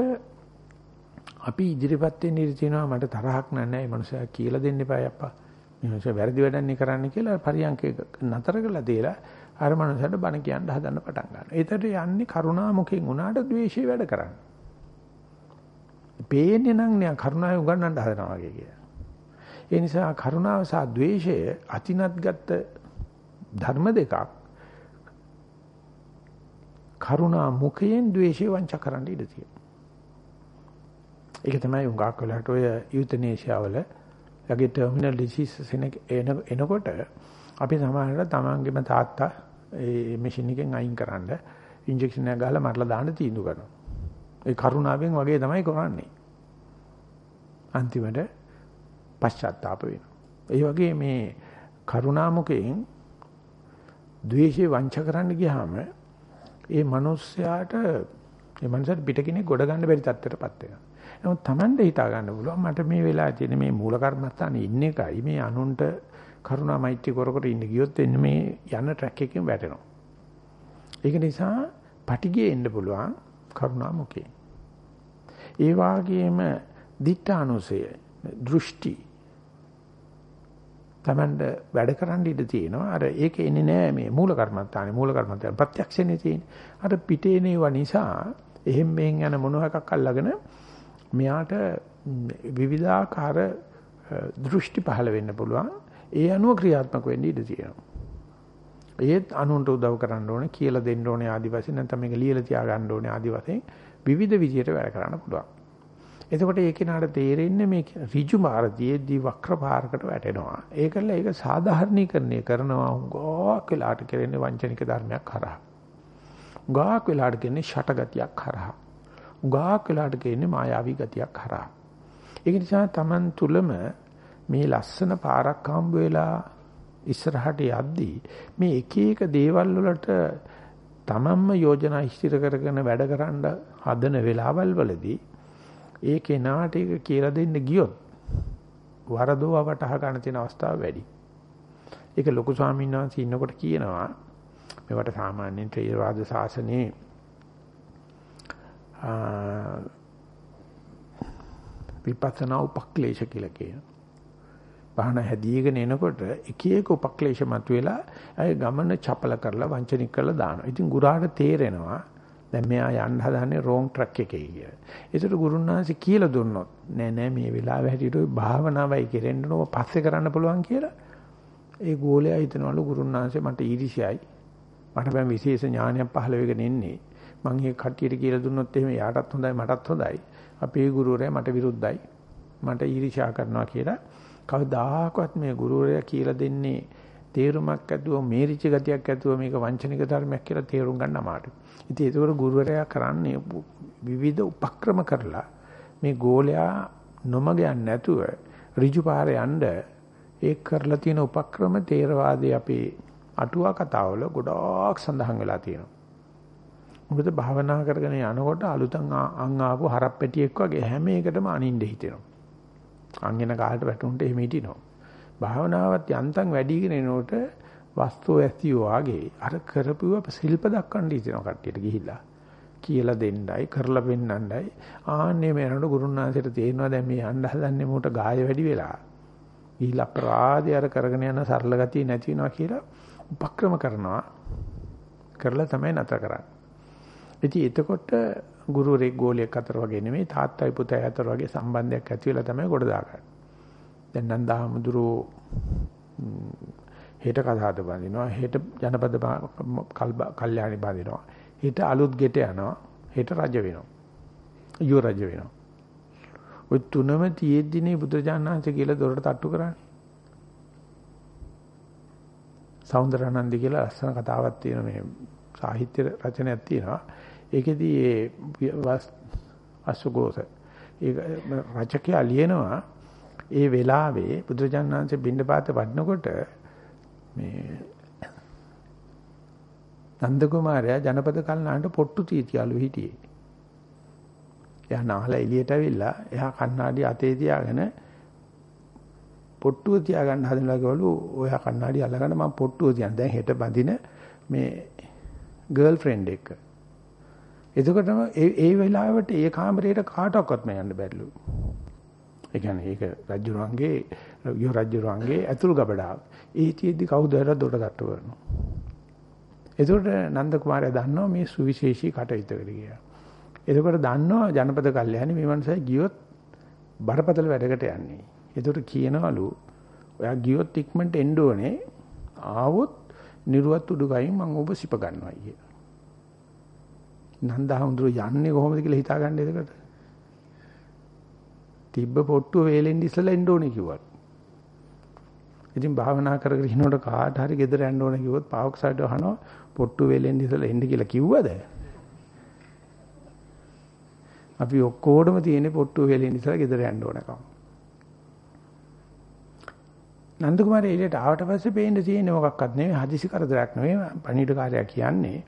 අපි ඉදිරිපත් වෙන්න ඉරි තියනවා මට තරහක් නැහැ මේ මනුස්සයා කියලා දෙන්න එපා අප්පා. මේ මනුස්සයා වැරදි වැඩන්නේ කරන්න කියලා පරියන්කේ නතර කරලා දීලා අර මනුස්සයාට බණ කියන්න හදන්න පටන් ගන්නවා. ඒතර යන්නේ කරුණා මුඛෙන් උනාට ද්වේෂය වැඩ කරන්නේ. පේන්නේ නම් නෑ කරුණාව උගන්නන්න හදනවා වගේ කියලා. ඒ නිසා කරුණාව සහ ද්වේෂය අතිනත් ගත්ත ධර්ම දෙකක් කරුණා මුඛයෙන් ද්වේෂය වංච කරන්න ඉඩ තියෙනවා. ඒක තමයි උඟාක් වෙලාට ඔය යුතනේෂියා වල යගේ ටර්මිනල් ඩිසීසස් එනකොට අපි සමහරවිට තමන්ගේම තාත්තා ඒ මැෂින් එකෙන් අයින් කරන්න ඉන්ජෙක්ෂන් එක ගහලා මරලා දාන්න තීන්දුව කරනවා. ඒ කරුණාවෙන් වගේ තමයි කරන්නේ. අන්තිමට පශ්චාත්තාප වෙනවා. ඒ වගේ මේ කරුණාමුකයෙන් ද්වේෂේ වංච කරන්න ගියාම ඒ මිනිස්යාට ඒ මනසට පිට කෙනෙක් ගොඩ ගන්න බැරි තත්ත්වයකටපත් වෙනවා. නමුත් Tamande හිතා ගන්න පුළුවන් මට මේ වෙලාවේ තියෙන මේ මූල කර්මස්ථානේ ඉන්න එකයි මේ අනුන්ට කරුණා මෛත්‍රී කර කර ඉන්න ගියොත් එන්නේ මේ යන ට්‍රැක් එකකින් වැටෙනවා. ඒක නිසා පටිගියේ එන්න පුළුවන් කරුණා මුකේ. ඒ වාගේම දිඨානුසය දෘෂ්ටි Tamand වැඩ කරන්න ඉඩ තියෙනවා. අර ඒක එන්නේ නෑ මේ මූල කර්මත්තානේ මූල කර්මත්තාන ප්‍රත්‍යක්ෂනේ තියෙන්නේ. අර පිටේනේව නිසා එහෙම් මෙහෙන් යන මොන එකක් අල්ලගෙන මෙයාට විවිධාකාර දෘෂ්ටි පහළ වෙන්න පුළුවන්. ඒ අනුව ක්‍රියාත්මක වෙන්න ඉඩ තියෙනවා. ඒත් අනුන්ට උදව් කරන්න ඕනේ කියලා දෙන්න ඕනේ ආදි වශයෙන් නැත්නම් මේක ලියලා තියා ගන්න ඕනේ ආදි වශයෙන් විවිධ විදියට වැඩ කරන්න පුළුවන්. එතකොට ඒ කෙනාට තේරෙන්නේ මේ ඍජු මාර්ගයේදී වක්‍ර පාරකට වැටෙනවා. ඒකල ඒක සාධාරණීකරණය කරනවා ගෝක් වෙලාට කරන්නේ වංචනික ධර්මයක් කරා. ගෝක් වෙලාට කියන්නේ ෂටගතියක් කරා. ගෝක් වෙලාට කියන්නේ මායාවී ගතියක් කරා. ඒක නිසා Taman තුලම මේ ලස්සන පාරක් හම්බ වෙලා ඉස්සරහට යද්දී මේ එක එක දේවල් වලට තමන්ම යෝජනා ඉස්තිර කරගෙන වැඩ කරන්න හදන වෙලාවල් වලදී ඒ කෙනාට ඒක කියලා දෙන්න ගියොත් වරදව වටහා ගන්න තියෙන අවස්ථාව වැඩි. ඒක ලොකු ස්වාමීන් වහන්සේ ඉන්නකොට කියනවා මේවට සාමාන්‍යයෙන් ත්‍රිවාද ශාසනයේ විපස්සනා උපක්ලේශ කියලා කියනවා. පහන හැදීගෙන එනකොට එක එක උපක්ලේශ මතුවෙලා අය ගමන චපල කරලා වංචනික කරලා දානවා. ඉතින් ගුරාට තේරෙනවා දැන් මෙයා යන්න හදන්නේ රෝන් ට්‍රැක් එකේ කියලා. ඒතර ගුරුනාංශ කියලා දුන්නොත් නෑ නෑ මේ වෙලාවේ හැටියට ওই භාවනාවයි කෙරෙන්න ඕන පස්සේ කරන්න පුළුවන් කියලා. ඒ ගෝලයා හිතනවලු ගුරුනාංශේ මට ඊර්ෂ්‍යයි. මට බෑ විශේෂ ඥානයක් පහළ වෙගෙන ඉන්නේ. මං මේ කට්ටියට කියලා දුන්නොත් එහෙම යාටත් හොඳයි මටත් හොඳයි. අපේ ගුරුවරයා මට විරුද්ධයි. මට ඊර්ෂ්‍යා කරනවා කියලා කවදාහක්වත් මේ ගුරුවරයා කියලා දෙන්නේ තේරුමක් ඇතුව මේරිච ගතියක් ඇතුව මේක වංචනික ධර්මයක් කියලා තේරුම් ගන්න අමාරුයි. ඉතින් ඒකවල ගුරුවරයා කරන්නේ විවිධ උපක්‍රම කරලා මේ ගෝලයා නොමග යන්නේ නැතුව ඍජු පාරේ යන්න ඒ කරලා තියෙන උපක්‍රම තේරවාදී අපේ අටුවා කතාවල ගොඩාක් සඳහන් වෙලා තියෙනවා. මොකද භාවනා කරගෙන යනකොට අලුතෙන් අං ආපු හරප්පැටියෙක් වගේ හැම එකටම අනින්න හිතෙනවා. අංගෙන කාලට වැටුන්ට එහෙම හිටිනවා. භාවනාවත් යන්තම් වැඩිගෙන එනකොට වස්තුව ඇතිව වාගේ අර කරපුව ශිල්ප දක්වන්න හිතෙනවා කට්ටියට ගිහිල්ලා. කියලා දෙන්නයි කරලා පෙන්නන්නයි ආන්නේ මේනට ගුරුනාථයට තේරෙනවා දැන් මේ යන්න හදන්නේ මූට ගාය වැඩි වෙලා. ගිහිල්ලා අපරාධය අර කරගෙන යන සරල ගතිය නැති වෙනවා කියලා උපක්‍රම කරනවා. කරලා තමයි නැතර කරන්නේ. ඉතින් එතකොට ගුරුවරයෙක් ගෝලියෙක් අතර වගේ නෙමෙයි තාත්තයි පුතයි අතර වගේ සම්බන්ධයක් ඇති වෙලා තමයි ගොඩ දාගන්නේ. දැන් නන්දාහමුදුරෝ හෙට කතාවද බඳිනවා. හෙට ජනපද කල්යාණි බඳිනවා. හෙට අලුත් ගෙට යනවා. හෙට රජ වෙනවා. යෝ රජ වෙනවා. ඔය තුනම තියෙද්දිනේ බුදුජානනාංශ කියලා දොරට තට්ටු කරන්නේ. සෞන්දරානන්ද කියලා ලස්සන කතාවක් තියෙනවා. මේ සාහිත්‍ය රචනයක් තියෙනවා. ඒකෙදී ඒ අසුගෝස ඒක රචකයා ලියනවා ඒ වෙලාවේ බුදුජානනාංශ බින්දපාත වඩනකොට මේ නන්ද කුමාරයා ජනපද කල්නාන්ට පොට්ටු තීතියලු හිටියේ. එයා නාලා එළියට ඇවිල්ලා එයා කණ්ණාඩි අතේ තියාගෙන පොට්ටුව තියාගන්න හදනවා කිව්වලු ඔයා කණ්ණාඩි අල්ලගන්න මම පොට්ටුව තියන්න. දැන් හෙට බඳින මේ ගර්ල් ෆ්‍රෙන්ඩ් එක්ක. එතකොටම ඒ ඒ වෙලාවට ඒ කාමරේට කාටවත් මම යන්න බැරිලු. ඒ කියන්නේ ඒක රජුරන්ගේ යෝ රජුරන්ගේ ඇතුල් ගබඩාව. ඒ තියෙද්දි කවුද හරි දොඩ තට්ටු කරනවා. එතකොට නන්ද කුමාරයා දන්නවා මේ සුවිශේෂී කටයුත්තකට කියලා. එතකොට දන්නවා ජනපද කල්යහනි මේ මනසයි ගියොත් බරපතල වැඩකට යන්නේ. එතකොට කියනවලු ඔයා ගියොත් ඉක්මනට එන්න ඕනේ. ආවොත් නිර්වත් උඩුකයින් මම ඔබ සිප ගන්නවා කිය. නන්දහඳුර යන්නේ කොහොමද කියලා හිතාගන්න එතකොට. තිබ්බ පොට්ටුව වේලෙන් ඉස්සලා එන්න ඕනේ කිව්වා. ඉතින් භාවනා කරගෙන ඉනකොට කාට හරි ගෙදර යන්න ඕනේ කිව්වොත් පාවොක්සයිඩ් අහනවා පොට්ටුව වේලෙන් ඉස්සලා එන්න කියලා කිව්වද? අපි ඔක්කොටම තියෙන පොට්ටුව වේලෙන් ඉස්සලා ගෙදර යන්න ඕනකම. නන්ද කුමාරය එළියට ආවට පස්සේ පේන්න තියෙන්නේ මොකක්වත් නෙවෙයි හදිසි කරදරයක් නෙවෙයි පණිවිඩකාරයා කියන්නේ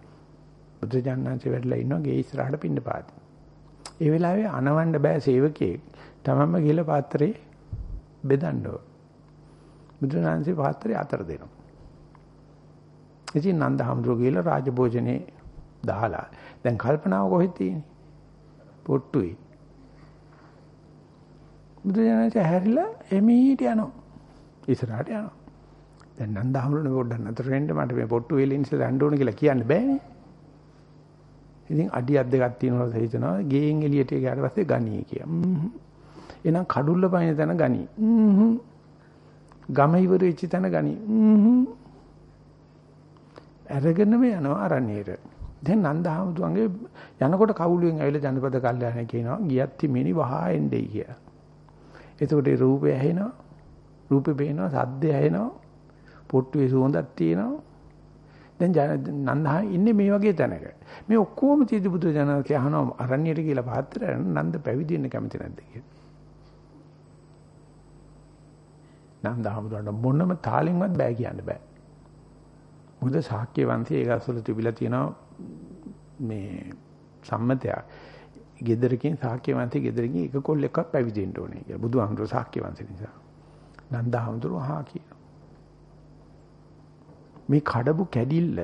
බුදුජානනාංශේ වැඩලා ඉන්නවා ගේ ඉස්සරහට පින්න පාති. ඒ වෙලාවේ අනවන්න බෑ සේවකයෙක් තමන්ම ගිහලා පාත්‍රේ බෙදන්න ඕන. බුදුනාංශේ පාත්‍රේ අතර දෙනවා. ඉතින් නන්ද හම්දුර ගිහලා රාජභෝජනේ දාලා දැන් කල්පනාව කොහෙද තියෙන්නේ? පොට්ටුයි. බුදුනාංශේ හැරිලා එමීට යනවා. ඉස්සරහට යනවා. දැන් නන්ද හම්දුරනේ පොඩ්ඩක් නතර වෙන්න මට මේ පොට්ටු වේලින් ඉස්සර යන්න ඕන කියලා කියන්න බෑනේ. ඉතින් අඩියක් දෙකක් තියෙනවා හිතනවා ගෙයින් එළියට ගියාට පස්සේ ගණී කිය. එහෙනම් කඩුල්ල පයින් තැන ගනි. ගම ඉවර වෙච්ච තැන ගනි. අරගෙනම යනවා අරණියට. දැන් නන්දහමතුන්ගේ යනකොට කවුළුවෙන් ඇවිල්ලා ජනපද කල්යාණේ කියනවා ගියත් තිමිනි වහා එන්නේ කියලා. එතකොට ඒ රූපය ඇහෙනවා. රූපේ පේනවා, සද්දය ඇහෙනවා. පොට්ටුවේ සුවඳක් තියෙනවා. දැන් නන්දහා ඉන්නේ මේ වගේ තැනක. මේ ඔක්කොම තීදි බුදු ජනක අහනවා අරණියට කියලා පාත්‍රය නන්ද පැවිදි වෙන්න කැමති නැද්ද කියලා. නම් දහමුදුරන්ට මොනම තාලෙන්වත් බෑ කියන්න බෑ. මොකද ශාක්‍ය වංශයේ ඒක අසල තිබිලා තියෙනවා මේ සම්මතයක්. ගෙදරකින් ශාක්‍ය වංශයේ ගෙදරකින් එක කොල්ලෙක්වත් පැවිදෙන්න ඕනේ කියලා. බුදුහාමුදුර ශාක්‍ය වංශය නිසා. නන්දහාමුදුර හා කියනවා. මේ කඩපු කැඩිල්ල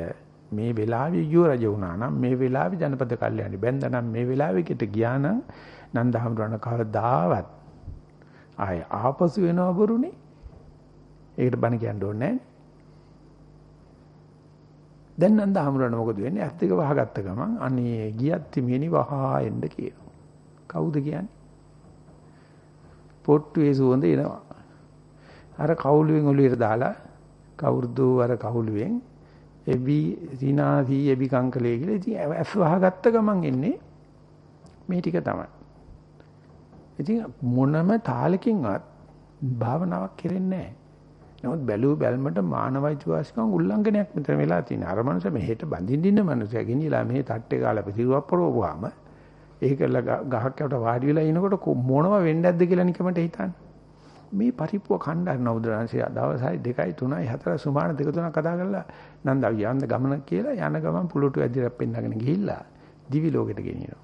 මේ වෙලාවේ යුව රජ වුණා නම් මේ වෙලාවේ ජනපද කල්යاني බැඳනම් මේ වෙලාවේ කිට ගියා නම් නන්දහාමුදුරණ කවදාවත් ආය ආපසු වෙනව බරුනේ ඒකට බණ කියන්න ඕනේ නැහැ. දැන් නන්දහමතුරණ මොකද වෙන්නේ? ඇත්ත එක වහගත්ත ගමන් අනේ ගියත් මෙනි වහා එන්න කියනවා. කවුද කියන්නේ? පොට්ටුවේ සුවඳ එනවා. අර කවුළුවෙන් ඔළුවට දාලා කවුරුදු අර කවුළුවෙන් එබි සිනාසී එබි කංකලේ කියලා ඉතින් ඇස් වහගත්ත ගමන් එන්නේ මේ ටික තමයි. ඉතින් මොනම තාලකින්වත් භාවනාවක් කෙරෙන්නේ නැහැ. නමුත් බැලුව බැල්මට මානවයිචවාසිකම් උල්ලංඝනයක් මෙතන වෙලා තියෙනවා. අර මනුස්සයා මෙහෙට බඳින්න ඉන්න මනුස්සයා ගෙනිලා මෙහෙ තට්ටේ ගාලා පිටිරුවක් පරවපුවාම ඒකල ගහක් යට වාඩි වෙලා ඉනකොට මොනව වෙන්නේ නැද්ද කියලා නිකමට හිතන්නේ. මේ පරිප්පුව කණ්ඩායම් නවුදරංශය දවසයි 2යි 3යි 4යි සුමාන දෙක තුනක් කතා කරලා නන්දා යන්න ගමන කියලා යන ගමන් පුලුටු ඇදිරක් පෙන්නගෙන ගිහිල්ලා දිවි ලෝකෙට ගෙනියනවා.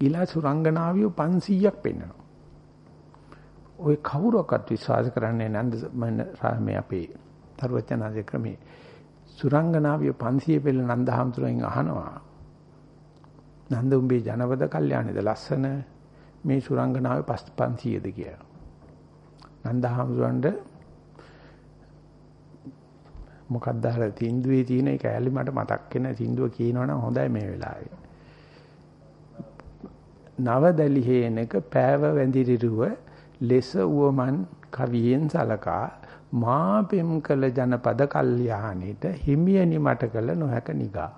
ගිලා සුරංගනාවියෝ 500ක් පෙන්නනවා. ওই කවුරක්වත් විශ්වාස කරන්නේ නන්ද මේ අපේ තරුවචනාගේ ක්‍රමේ. සුරංගනාවිය 500 පෙළ නන්දහම්තුරෙන් අහනවා. නන්ද උඹේ ජනපද කල්යාණේද ලස්සන? මේ සුරංගනාවේ 500ද කියලා. නන්දහම්තුරන්ට මොකක්ද අර තින්දුවේ තියෙන එක? ඇලි මට මතක් වෙන තින්දුව කියනවනම් හොඳයි මේ වෙලාවේ. නවදලි හේනක පෑව වැඳිරිරුව ලෙස උවමන් කවියෙන් සලකා මා පෙම් කළ ජනපද කල්යාණිට හිමියනි මට කළ නොහැක නිගා.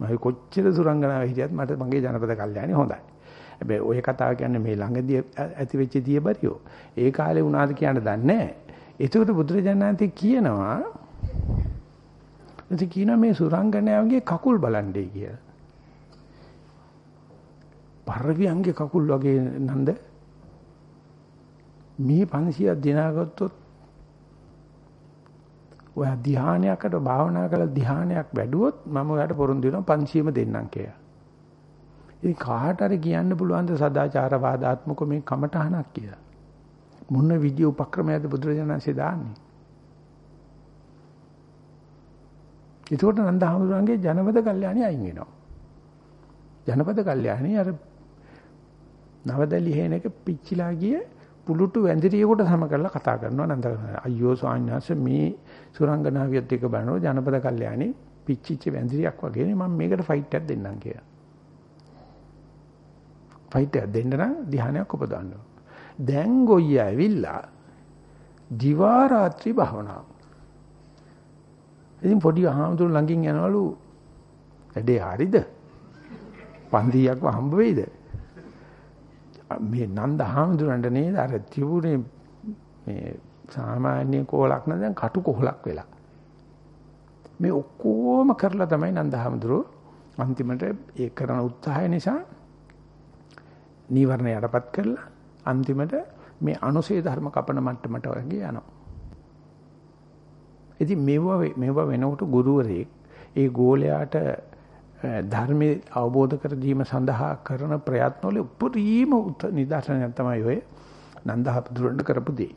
මම කොච්චර සුරංගනාව හිටියත් මට මගේ ජනපද කල්යාණි හොඳයි. හැබැයි ওই කතාව කියන්නේ මේ ළඟදී ඇති වෙච්ච දියබරියෝ. ඒ කාලේ වුණාද කියන්න දන්නේ නැහැ. ඒකට බුදුරජාණන්තේ කියනවා ඉතින් කියනවා මේ සුරංගනාවගේ කකුල් බලන්නේ කියලා. පරවියන්ගේ කකුල් වගේ නන්ද මේ 500ක් දිනාගත්තොත් ඔය ධානයකට භාවනා කරලා ධානයක් වැඩුවොත් මම ඔයාලට පොරොන්දු වෙනවා 500ම දෙන්නම් කියලා. ඉතින් කාට හරි කියන්න පුළුවන් ද සදාචාරවාදාත්මක මේ කමටහනක් කියලා. මොන විදිය උපක්‍රමයක්ද බුදුරජාණන්සේ දාන්නේ? ඒකට නන්දහමුදුරන්ගේ ජනපද කල්යාණි අයින් වෙනවා. ජනපද කල්යාණි අර නවදලි හේනක පිච්චිලා ගිය පුලුටු වැඳිරියෙකුට සම කරලා කතා කරනවා නන්ද අයියෝ ස්වාමීන් මේ සුරංගනාවියත් එක්ක බලනකොට ජනපද කල්යාණි පිච්චිච්ච වැඳිරියක් වගේනේ මම මේකට ෆයිට් එකක් දෙන්නම් කියලා. ෆයිට් එකක් දෙන්න නම් ධ්‍යානයක් උපදවන්න දැන් ගොයිය ඇවිල්ලා දිවා රාත්‍රී භාවනාව. ඉතින් පොඩි අහම්තුරු ළඟින් යනවලු වැඩේ හරිද? පන්තියක්ව හම්බ වෙයිද? මේ නන්ද හාමුදුරන්ට නේද අර තිබුණේ මේ සාමාන්‍ය කෝලක් නැ දැන් කටු කොහලක් වෙලා. මේ ඔක්කොම කරලා තමයි නන්ද හාමුදුරුවෝ අන්තිමට ඒ කරන උත්සාහය නිසා නීවරණ යටපත් කරලා අන්තිමට මේ අනුසේ ධර්ම කපන මට්ටමට වගේ යනවා. ඉතින් මේව මේව වෙනකොට ගුරුවරයෙක් ඒ ගෝලයාට ධර්මයේ අවබෝධ කර දීම සඳහා කරන ප්‍රයත්නවල උපරිම නිදර්ශනයක් තමයි ඔය නන්දහපුදුරන්ට කරපු දේ.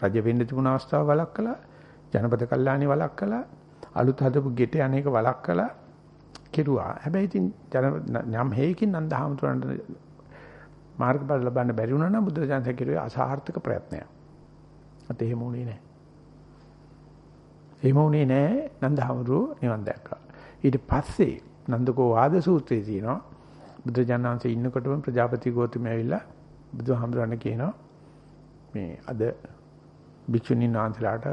රජ වෙන්න තිබුණ අවස්ථාව වලක් කළා, ජනපද කල්යාණි වලක් කළා, අලුත් හදපු ගෙට අනේක වලක් කළා කෙරුවා. හැබැයි ඉතින් යම් හේකින් නන්දහමතුරන්ට මාර්ගඵල ලබන්න බැරි වුණා නම් බුදුරජාණන් කෙරුවේ අසාර්ථක ප්‍රයත්නයක්. අත එහෙම උනේ නැහැ. එහෙම උනේ නැහැ නන්දහමතුරු නිවන් දැක්කා. ඊට පස්සේ නන්දකෝ වාද සූත්‍රයේ තියෙනවා බුදුජානනාංශයේ ඉන්නකොටම ප්‍රජාපති ගෝතම ඇවිල්ලා බුදුහාමුදුරන් කියනවා මේ අද භික්ෂුණීන් වහන්සේලාට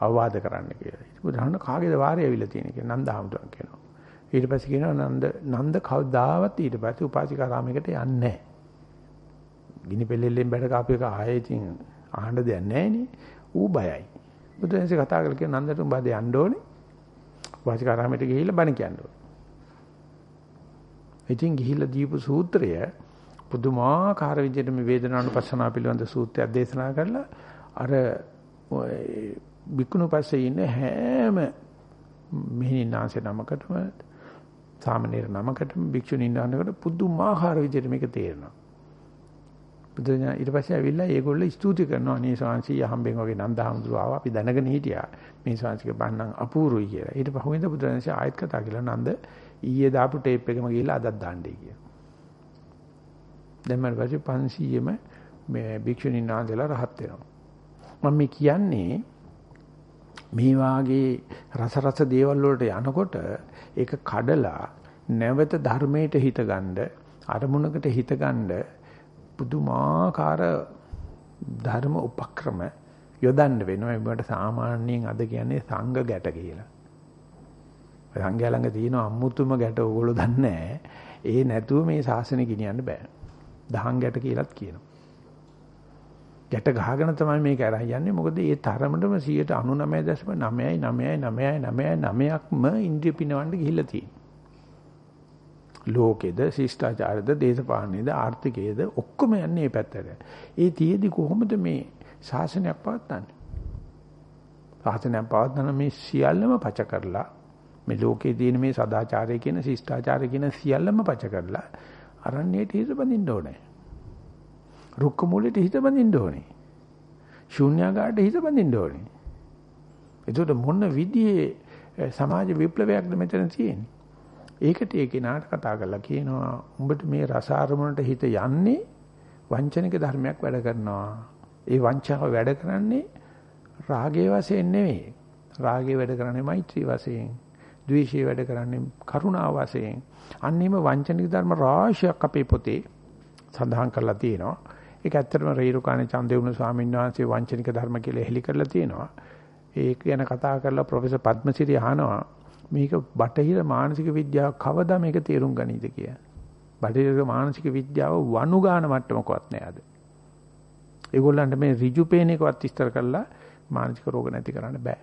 අවවාද කරන්න කියලා. බුදුහාමුදුරන් කාගේද වාරය ඇවිල්ලා තියෙන කියලා නන්දහාමුදුරන් කියනවා. ඊට පස්සේ කියනවා නන්ද නන්ද කවදාවත් ඊට පස්සේ උපාසිකාරාමයකට යන්නේ නැහැ. ගිනි පෙල්ලෙල්ලෙන් බැට කාපු එක ආයේ ඉතින් අහන්න දෙයක් නැහැ නේ. ඌ බයයි. බුදුන්සේ කතා කරලා කියන නන්දට උඹ යන්න ඕනේ. වාසිකාරාමයට ගිහිල්ලා බණ කියන්න ඕනේ. ඉතින් ගිහිල්ලා දීපු සූත්‍රය පුදුමාකාර විදිහට මේ වේදනානුපස්සනාව පිළිබඳ සූත්‍රයක් දේශනා කරලා අර බිකුණු පස්සේ ඉන්න හැම මෙහිණාංශ නමකටම සාමනීර නමකටම භික්ෂුණීන් වහන්සේකට පුදුමාකාර විදිහට මේක තේරෙනවා. බුදුරජාණන් ඊට පස්සේ ඇවිල්ලා ඒගොල්ලෝ ස්තුති කරනවා අනේ ශාන්සී යහම්බෙන් වගේ නන්දහමඳුර ආවා අපි දැනගෙන හිටියා මේ ශාන්සික බණ්ණන් අපූරුයි කියලා. ඊට පහුවෙන්ද බුදුරජාණන් ආයෙත් කතා කළා නන්ද ඊයේ දාපු ටේප් එකම ගිහිල්ලා අදත් දාන්නයි කියලා. දැන් මම පස්සේ 500ෙම මේ භික්ෂුණීන් වහන්සේලා රහත් වෙනවා. මම මේ කියන්නේ මේ වාගේ රස රස දේවල් වලට යනකොට ඒක කඩලා නැවත ධර්මයට හිතගන්න අරමුණකට හිතගන්න පුදුමාකාර ධර්ම උපක්‍රම යොදන්න වෙනවා ඒකට සාමාන්‍යයෙන් අද කියන්නේ සංඝ ගැට කියලා. සංඝයා ළඟ තියෙන අමුතුම ගැට ඕගොල්ලෝ දන්නේ ඒ නැතුව මේ ශාසනය ගෙනියන්න බෑ. දහං ගැට කියලාත් කියනවා. ගැට ගහගෙන තමයි මේක අරන් යන්නේ. මොකද ඒ තරමටම 99.9999999ක්ම ඉන්ද්‍රිය පිනවන්න ගිහිල්ලා තියෙනවා. ලෝකෙද, ශිෂ්ටාචාරද, දේශපාලනේද, ආර්ථිකයේද ඔක්කොම යන්නේ මේ පැත්තට. ඒ තියේදී කොහොමද මේ ශාසනයක් පවත්න්නේ? ශාසනයක් පවත්න මේ සියල්ලම පච කරලා මේ ලෝකයේ තියෙන මේ සදාචාරය කියන ශිෂ්ටාචාරය කියන සියල්ලම පච කරලා අරණ්‍යයට හිත බඳින්න ඕනේ. රුක්ක මූලෙට හිත බඳින්න ඕනේ. ශූන්‍යාකාරයට හිත බඳින්න ඕනේ. එතකොට මොන විදිහේ සමාජ විප්ලවයක්ද මෙතන තියෙන්නේ? ඒකට ඒ කෙනාට කතා කරලා කියනවා උඹට මේ රස අරමුණට හිත යන්නේ වංචනික ධර්මයක් වැඩ කරනවා. ඒ වංචාව වැඩ කරන්නේ රාගයේ වශයෙන් නෙවෙයි. රාගයේ වැඩ කරන්නේ මෛත්‍රී වශයෙන්. ද්වේෂයේ වැඩ කරන්නේ කරුණාව වශයෙන්. අන්නේම වංචනික ධර්ම රාශියක් අපේ පොතේ සඳහන් කරලා තියෙනවා. ඒක ඇත්තටම රේරුකාණේ චන්දේවුණ ස්වාමීන් වහන්සේ වංචනික ධර්ම කියලා එහෙලි කරලා තියෙනවා. ඒක ගැන කතා කරලා ප්‍රොෆෙසර් පද්මසිරි අහනවා මේක බටහිර මානසික විද්‍යාව කවදා මේක තේරුම් ගනීද කියලා. බටහිර මානසික විද්‍යාව වනුගාන මට්ටමකවත් නෑ අද. ඒගොල්ලන්ට මේ ඍජු පේන එකවත් විස්තර කරලා මානසික රෝග නැති කරන්න බෑ.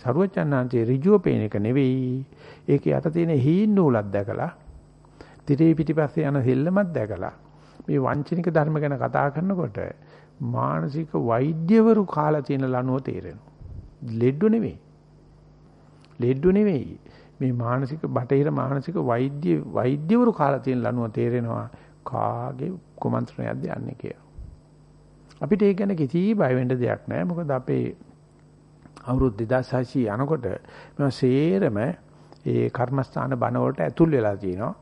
සරුවචන්නාංශේ ඍජුව පේන එක නෙවෙයි. ඒකේ යට තියෙන හීන් නූලක් දැකලා, තිරේ පිටිපස්සේ යන සෙල්ලමක් දැකලා මේ වංචනික ධර්ම ගැන කතා කරනකොට මානසික වෛද්‍යවරු කාලා තියෙන ලනුව තේරෙනවා. ලෙඩ්ඩු නෙවෙයි. ලෙඩ්ඩු නෙවෙයි. මේ මානසික බටහිර මානසික වෛද්‍ය වෛද්‍යවරු කාලා තියෙන ලනුව තේරෙනවා කාගේ කුමන්ත්‍රණයක්ද යන්නේ කියලා. අපිට ඒක ගැන කිසි බය වෙන්න දෙයක් නැහැ. මොකද අපේ අවුරුදු 2600 යනකොට මේ සේරම ඒ කර්මස්ථාන බණ වලට ඇතුල් වෙලා තියෙනවා.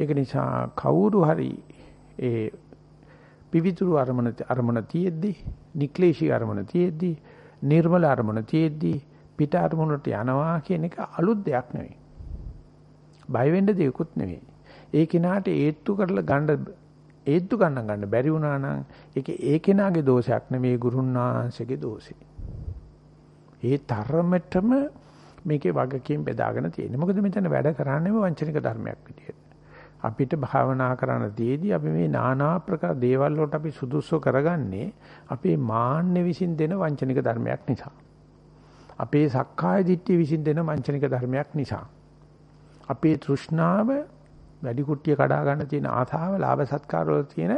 ඒක නිසා කවුරු හරි ඒ පිවිතුරු අරමුණ අරමුණ තියෙද්දි, නික්ලේශී අරමුණ තියෙද්දි, නිර්මල අරමුණ තියෙද්දි පිට අරමුණට යනවා කියන එක අලුත් දෙයක් නෙවෙයි. බය වෙන්න දෙයක්වත් නෙවෙයි. ඒ කෙනාට ඒත්තු කරලා ගන්න ඒත්තු ගන්න ගන්න බැරි වුණා නම් ඒක ඒ කෙනාගේ දෝෂයක් නෙවෙයි ගුරුන්නාංශගේ දෝෂේ. ඒ තරමටම මේකේ වගකීම් බෙදාගෙන තියෙන්නේ. මොකද මෙතන වැඩ කරන්නේම වංචනික ධර්මයක් විදියට. අපිට භාවනා කරන තියේදී අපි මේ নানা ආකාර දේවල් වලට අපි සුදුසු කරගන්නේ අපේ මාන්නේ විසින් දෙන වංචනික ධර්මයක් නිසා. අපේ සක්කාය දිට්ඨිය විසින් දෙන වංචනික ධර්මයක් නිසා. අපේ තෘෂ්ණාව වැඩි කුට්ටිය කඩා ගන්න තියෙන ආසාව, ලාභ සත්කාර වල තියෙන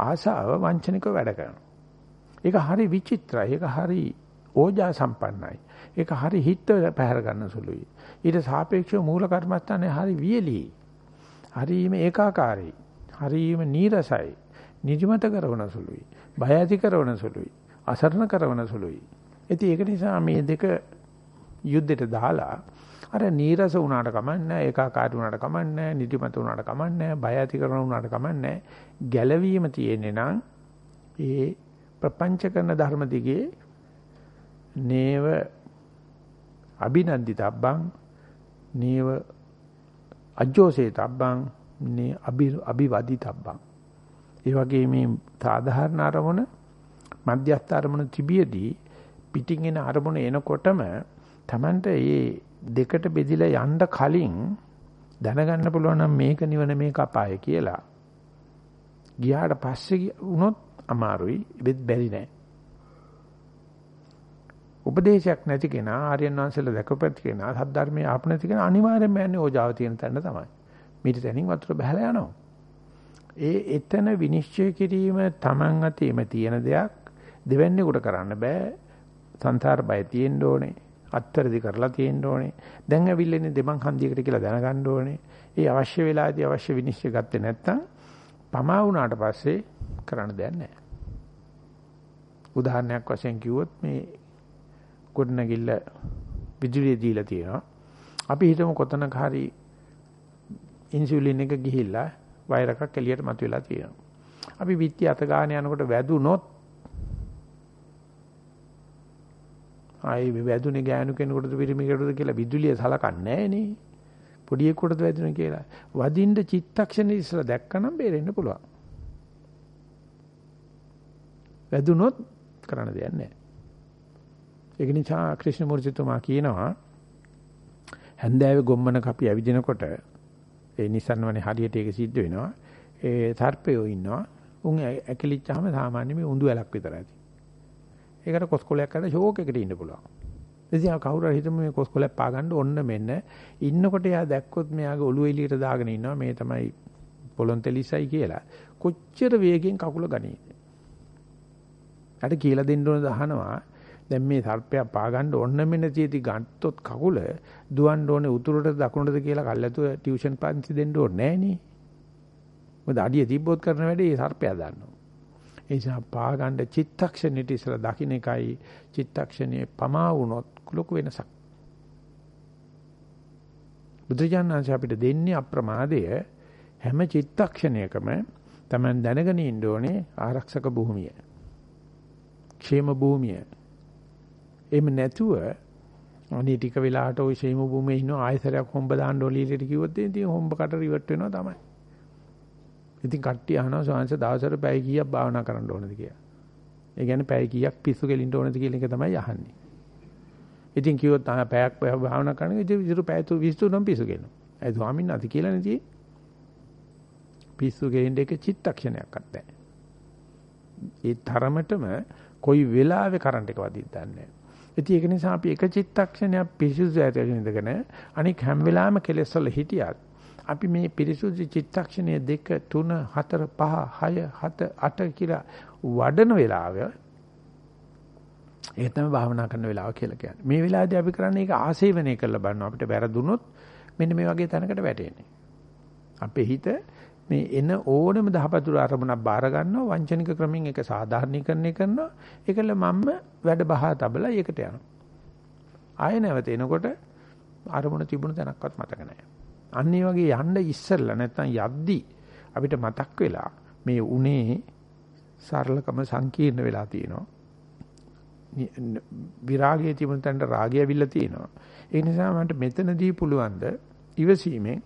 ආසාව වංචනිකව වැඩ කරනවා. ඒක හරි විචිත්‍රයි. ඒක හරි ඕජා සම්පන්නයි. ඒක හරි හිත පැහැර ගන්න සුළුයි. ඊට සාපේක්ෂව මූල කර්මස්ථානේ හරි වියලී. හරීම ඒකාකාරයි. හරීම නීරසයි. නිදිමත කරන සුළුයි. බය ඇති කරන සුළුයි. අසරණ කරන සුළුයි. ඉතින් ඒක නිසා මේ දෙක යුද්ධයට දාලා අර නීරස වුණාට කමන්නේ ඒකාකාරී වුණාට කමන්නේ නිදිමත වුණාට කමන්නේ බය ඇති කරන වුණාට කමන්නේ ගැළවීම තියෙන්නේ නම් ඒ ප්‍රපංච කරන ධර්ම දිගේ නේව අභිනන්දිතබ්බං නේව අජෝසේ තබ්බං නේ අභි අභිවදි තබ්බං ඒ වගේ මේ සාධාරණ අරමුණ මධ්‍යස්ථ අරමුණ තිබියදී පිටින් එන අරමුණ එනකොටම Tamanට මේ දෙකට බෙදිලා යන්න කලින් දැනගන්න පුළුවන් නම් මේක නිවන මේක අපාය කියලා. ගියාට පස්සේ වුණොත් අමාරුයි බෙත් බැරි නෑ. උපදේශයක් නැති කෙනා ආර්යයන් වහන්සේලා දැකපත් කෙනා සද්ධර්මයේ ආප නැති කෙනා අනිවාර්යෙන්ම යන්නේ ඕජාව තියෙන තැන තමයි. මීට තැනින් වතුර බහලා යනවා. ඒ එතන විනිශ්චය කිරීම Taman අතේම තියෙන දෙයක් දෙවැන්නේකට කරන්න බෑ. සංසාර බය තියෙන්න ඕනේ. අත්තරදි කරලා තියෙන්න ඕනේ. දැන් ඇවිල්ලා දෙමන් හන්දියකට කියලා දැනගන්න ඕනේ. ඒ අවශ්‍ය වෙලාවේදී අවශ්‍ය විනිශ්චය ගත්තේ නැත්නම් පමා වුණාට පස්සේ කරන්න දෙයක් නැහැ. උදාහරණයක් වශයෙන් කිව්වොත් මේ ගොඩනැගිල්ල විදුලිය දීලා තියෙනවා. අපි හිතමු කොතනක හරි ඉන්සියුලින් එක ගිහිල්ලා වයර් එකක් එළියට මතුවලා තියෙනවා. අපි විත්‍ය අත ගන්න යනකොට වැදුනොත් ආයේ වැදුනේ ගෑනු කෙනෙකුටද පිරිමි කෙනෙකුටද කියලා විදුලිය සලකන්නේ නැහැ නේ. පොඩියෙකුටද වැදුනේ කියලා. වදින්න චිත්තක්ෂණේ ඉස්සලා දැක්කනම් බේරෙන්න පුළුවන්. වැදුනොත් කරන්න දෙයක් නැහැ. ඒක නිසා ක්‍රිෂ්ණමූර්තිතුමා කියනවා හැන්දෑවේ ගොම්මන කපි ඇවිදිනකොට ඒ නිසන්වනේ හරියට ඒක සිද්ධ වෙනවා. ඒ සර්පයෝ ඉන්නවා. උන් ඇකිලිච්චාම සාමාන්‍ය මේ උඳු ඇලක් විතර ඇති. ඒකට කොස්කොලයක් කරලා ෂෝක් එකට ඉන්න පුළුවන්. ඉතින් කවුරු හරි හිතමු මේ කොස්කොලයක් පා ගන්න ඕන්න මෙන්න ඉන්නකොට එයා දැක්කොත් මෙයාගේ ඔළුව එළියට දාගෙන ඉන්නවා මේ තමයි පොලොන්තෙලිසයි කියලා. කොච්චර වේගෙන් කකුල ගනීද? අර කියලා දෙන්න ඕන දහනවා දැන් මේ සර්පයා පා ගන්න ඕන්න මෙන්න තියදී ගත්තොත් කකුල දුවන්න ඕනේ උතුරට දකුණට කියලා කල්ැතු ටියුෂන් පන්ති දෙන්න ඕනේ නෑනේ. මොකද අඩිය තිබ්බොත් කරන වැඩේ සර්පයා දන්නවා. ඒ නිසා පාගන්න චිත්තක්ෂණෙට ඉස්සලා දකින්න එකයි චිත්තක්ෂණයේ පමා වුණොත් ලොකු වෙනසක්. බුදුජානනාංශ අපිට දෙන්නේ අප්‍රමාදය හැම චිත්තක්ෂණයකම Taman දැනගෙන ඉන්න ඕනේ ආරක්ෂක භූමිය. ക്ഷേම භූමිය. එහෙම නැතුව අනේ ටික වෙලාවට ওই ക്ഷേම භූමියේ ඉන්න ආයතරයක් හොම්බ දාන්න ඕලීලට කිව්වොත් ඉතින් හොම්බකට රිවර්ට් වෙනවා තමයි. ඉතින් කට්ටිය අහනවා සෝංශ දවසට පැය කීයක් භාවනා කරන්න ඕනද කියලා. ඒ කියන්නේ පැය කීයක් පිස්සු කෙලින්න ඕනද කියන එක තමයි අහන්නේ. ඉතින් කිව්වොත් ආ පැයක් භාවනා කරන ඉතින් විතර පැය 20 නම් පිස්සු කෙලිනවා. ඒ ස්වාමීන් වහන්සේ කියලා නෙදී. පිස්සු කෙලින්න එක චිත්තක්ෂණයක්වත් නැහැ. ඒ තරමටම කොයි වෙලාවෙ කරන්ට් එක වදින්න දන්නේ නැහැ. ඉතින් ඒක නිසා අපි එක චිත්තක්ෂණයක් පිරිසුදු ඇතගෙන ඉඳගෙන අනික හැම වෙලාවෙම කෙලෙස් වල හිටියත් අපි මේ පිරිසුදු චිත්තක්ෂණය 2 3 4 5 6 7 8 කියලා වඩන වෙලාව ඒක තමයි භාවනා කරන වෙලාව කියලා කියන්නේ. මේ වෙලාවේදී අපි කරන්නේ ඒක ආසේවනය කරලා බලනවා. අපිට වැරදුනොත් මෙන්න මේ වගේ තැනකට වැටෙන්නේ. අපේ හිත මේ එන ඕනම දහපතුර අරමුණක් බාර ගන්නවා වංචනික ක්‍රමෙන් ඒක සාධාරණීකරණය කරනවා ඒකල මම්ම වැඩ බහා තබලා ඒකට යනවා ආය නැවත එනකොට අරමුණ තිබුණ තැනක්වත් මතක නැහැ අන්න ඒ වගේ යන්න ඉස්සෙල්ලා නැත්තම් යද්දි අපිට මතක් වෙලා මේ උනේ සරලකම සංකීර්ණ වෙලා තියෙනවා විරාගයේ තිබුණ තැනට රාගය අවිල්ල තියෙනවා ඒ නිසා මට මෙතනදී පුළුවන් ද ඉවසීමෙන්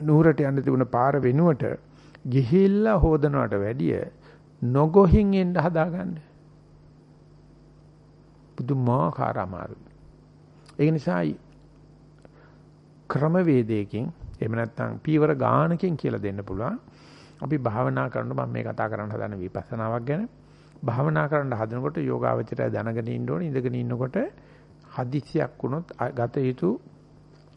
නුහරට යන්න තිබුණ පාර වෙනුවට ගිහිල්ලා හොදනවට වැඩිය නොගොහින් එන්න හදාගන්න. පුදුමාකාර අමාරුයි. ඒක නිසා ක්‍රමවේදයකින් එහෙම නැත්නම් පීවර ගානකින් කියලා දෙන්න පුළුවන්. අපි භාවනා කරනකොට මම මේ කතා කරන්න හදන විපස්සනාවක් ගැන භාවනා කරන්න හදනකොට යෝගාවචරය දැනගෙන ඉන්න ඕනේ ඉඳගෙන ඉන්නකොට හදිසියක් වුණොත් ගත යුතු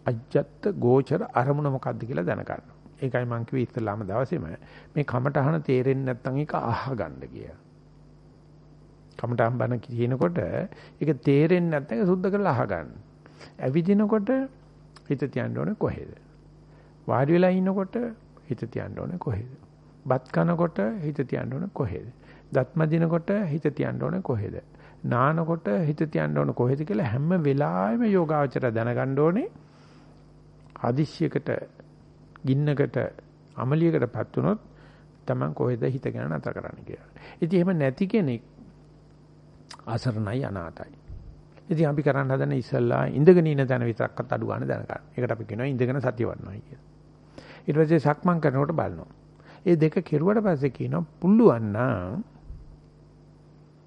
අජ්ජත් ගෝචර අරමුණ මොකද්ද කියලා දැනගන්න. ඒකයි මම කිව්වේ ඉස්සලාම දවසේම මේ කමටහන තේරෙන්නේ නැත්නම් ඒක අහගන්න කියලා. කමටහන් බණ කියනකොට ඒක තේරෙන්නේ නැත්නම් ඒක සුද්ධ කරලා අහගන්න. ඇවිදිනකොට හිත තියන්න ඕනේ කොහෙද? වාඩි වෙලා ඉන්නකොට හිත තියන්න ඕනේ කොහෙද? බත් කනකොට හිත තියන්න ඕනේ කොහෙද? දත්ම දිනකොට හිත තියන්න ඕනේ කොහෙද? නානකොට හිත තියන්න ඕනේ කොහෙද කියලා හැම වෙලාවෙම යෝගාවචර දැනගන්න ඕනේ. හදිස්සියකට ගින්නකට අමලියකටපත් වුණොත් Taman කොහෙද හිත ගැන නතර කරන්න කියලා. ඉතින් එහෙම නැති කෙනෙක් අසරණයි අනාතයි. ඉතින් අපි කරන්න හදන ඉස්සල්ලා ඉඳගෙන ඉන්න තැන විතරක්වත් අඩු ගන්න දැනගන්න. ඒකට අපි කියනවා ඉඳගෙන සතිය වඩනවා කියලා. ඊට පස්සේ සක්මන් කරනකොට බලනවා. ඒ දෙක කෙරුවට පස්සේ කියනවා පුළුවන් නම්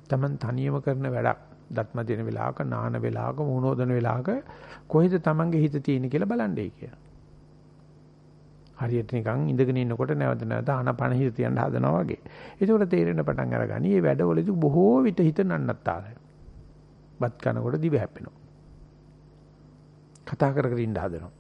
Taman තනියම කරන වැඩක් දත්ම දෙන වෙලාවක නාන වෙලාවක මුණෝදන වෙලාවක කොහෙද Tamange හිත තියෙන්නේ කියලා බලන්නයි කියලා. හරියට නිකන් ඉඳගෙන ඉන්නකොට නැවත නැවත ආනපන හිත තියන්න හදනවා වගේ. ඒකෝට තේරෙන පටන් අරගනි. මේ වැඩවලදී බොහෝ විට හිත නන්නත්තාලයි. බත් කනකොට දිව හැපෙනවා. කතා කර කර ඉන්න හදනවා.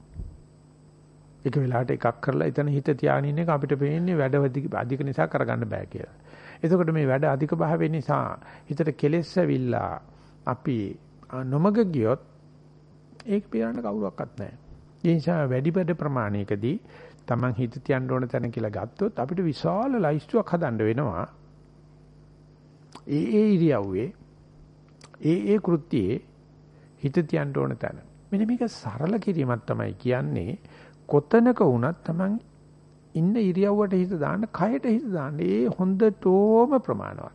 එක වෙලාවට එකක් කරලා එතන හිත තියාගෙන ඉන්න එක අපිට පේන්නේ වැඩ අධික නිසා කරගන්න බෑ කියලා. එතකොට මේ වැඩ අධික භාවය නිසා හිතට කෙලෙස් ඇවිල්ලා අපි නොමග ගියොත් ඒක පිරන්න කවුරක්වත් නැහැ. ඒ නිසා වැඩි වැඩ ප්‍රමාණයකදී Taman හිත තියන්න ඕන තැන කියලා ගත්තොත් අපිට විශාල ලයිස්තුවක් හදන්න වෙනවා. ඒ ඒ ඉරියව්වේ ඒ ඒ කෘත්‍යයේ හිත තියන්න ඕන තැන. මෙන්න මේක සරල කිරීමක් තමයි කියන්නේ කොතනක වුණත් Taman ඉන්න ඉරියව්වට හිත දාන්න, කයට හිත දාන්න. ඒ හොඳටම ප්‍රමාණවත්.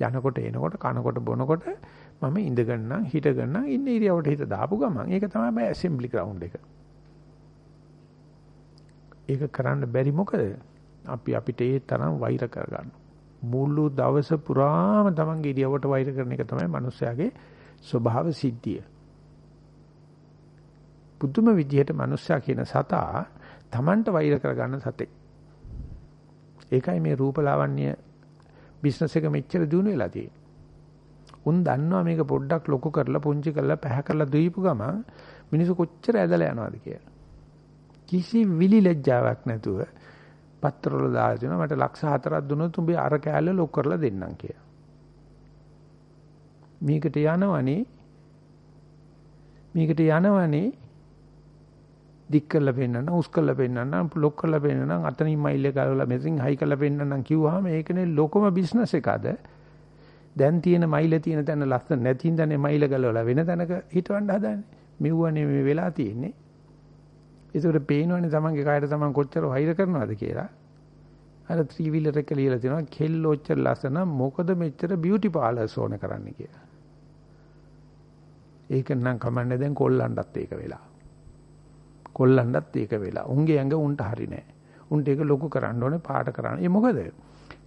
යනකොට එනකොට කනකොට බොනකොට මම ඉඳගෙන නම් හිටගෙන නම් ඉන්න ඉරියව්වට හිත දාපු ගමන් ඒක තමයි මේ ඇසෙම්බලි ග්‍රවුන්ඩ් එක. ඒක කරන්න බැරි මොකද? අපි අපිට ඒ තරම් වෛර කරගන්න. මුළු දවස පුරාම තමන්ගේ ඉරියව්වට වෛර කරන එක තමයි මිනිස්යාගේ ස්වභාව සිද්ධිය. පුදුම විදිහට මිනිස්සයා කියන සතා Tamanට වෛර කරගන්න සතෙක්. ඒකයි මේ රූපලාවන්‍ය බිස්නස් එක මෙච්චර දිනු වෙලා තියෙන්නේ. උන් දන්නවා මේක පොඩ්ඩක් ලොකු කරලා පුංචි කරලා පැහැ කරලා දීපු ගමන් මිනිස්සු කොච්චර ඇදලා යනවද කියලා. කිසි විලි ලැජ්ජාවක් නැතුව පත්‍රවල දාලා තිනවා මට ලක්ෂ 4ක් දුන්නොත් උඹේ අර කෑල්ල ලොක් කරලා දෙන්නම් කියලා. මේකට යනවනේ මේකට යනවනේ දික් කරලා පෙන්නන්න, උස් කරලා පෙන්නන්න, ලොක් කරලා පෙන්නන්න, අතනින් මයිල් එක ගාලා මෙතනින් හයි කරලා පෙන්නන්න කිව්වහම ඒකනේ ලොකම බිස්නස් එකද? දැන් තියෙන මයිල තියෙන තැන ලස්සන නැති ඉඳන්නේ මයිල ගලවලා වෙන තැනක හිටවන්න හදන්නේ. මෙව්වනේ මේ වෙලා තියෙන්නේ. ඒකට පේනවනේ තමන්ගේ කායට තමන් කොච්චර වෛර කරනවද කියලා. අර ත්‍රී වීලර් එක ලියලා තියෙනවා කෙල්ල ඔච්චර ලස්සන මොකද මෙච්චර බියුටි පාලර්ස් ඕන කරන්න කියලා. ඒක නම් කමන්නේ දැන් කොල්ලන්ටත් ඒක වෙලා. කොල්ලන්ටත් ඒක වෙලා. උන්ගේ ඇඟ උන්ට හරි නෑ. උන්ට ඒක ලොකු කරන්න ඕනේ පාට කරන්න. ඒ මොකද?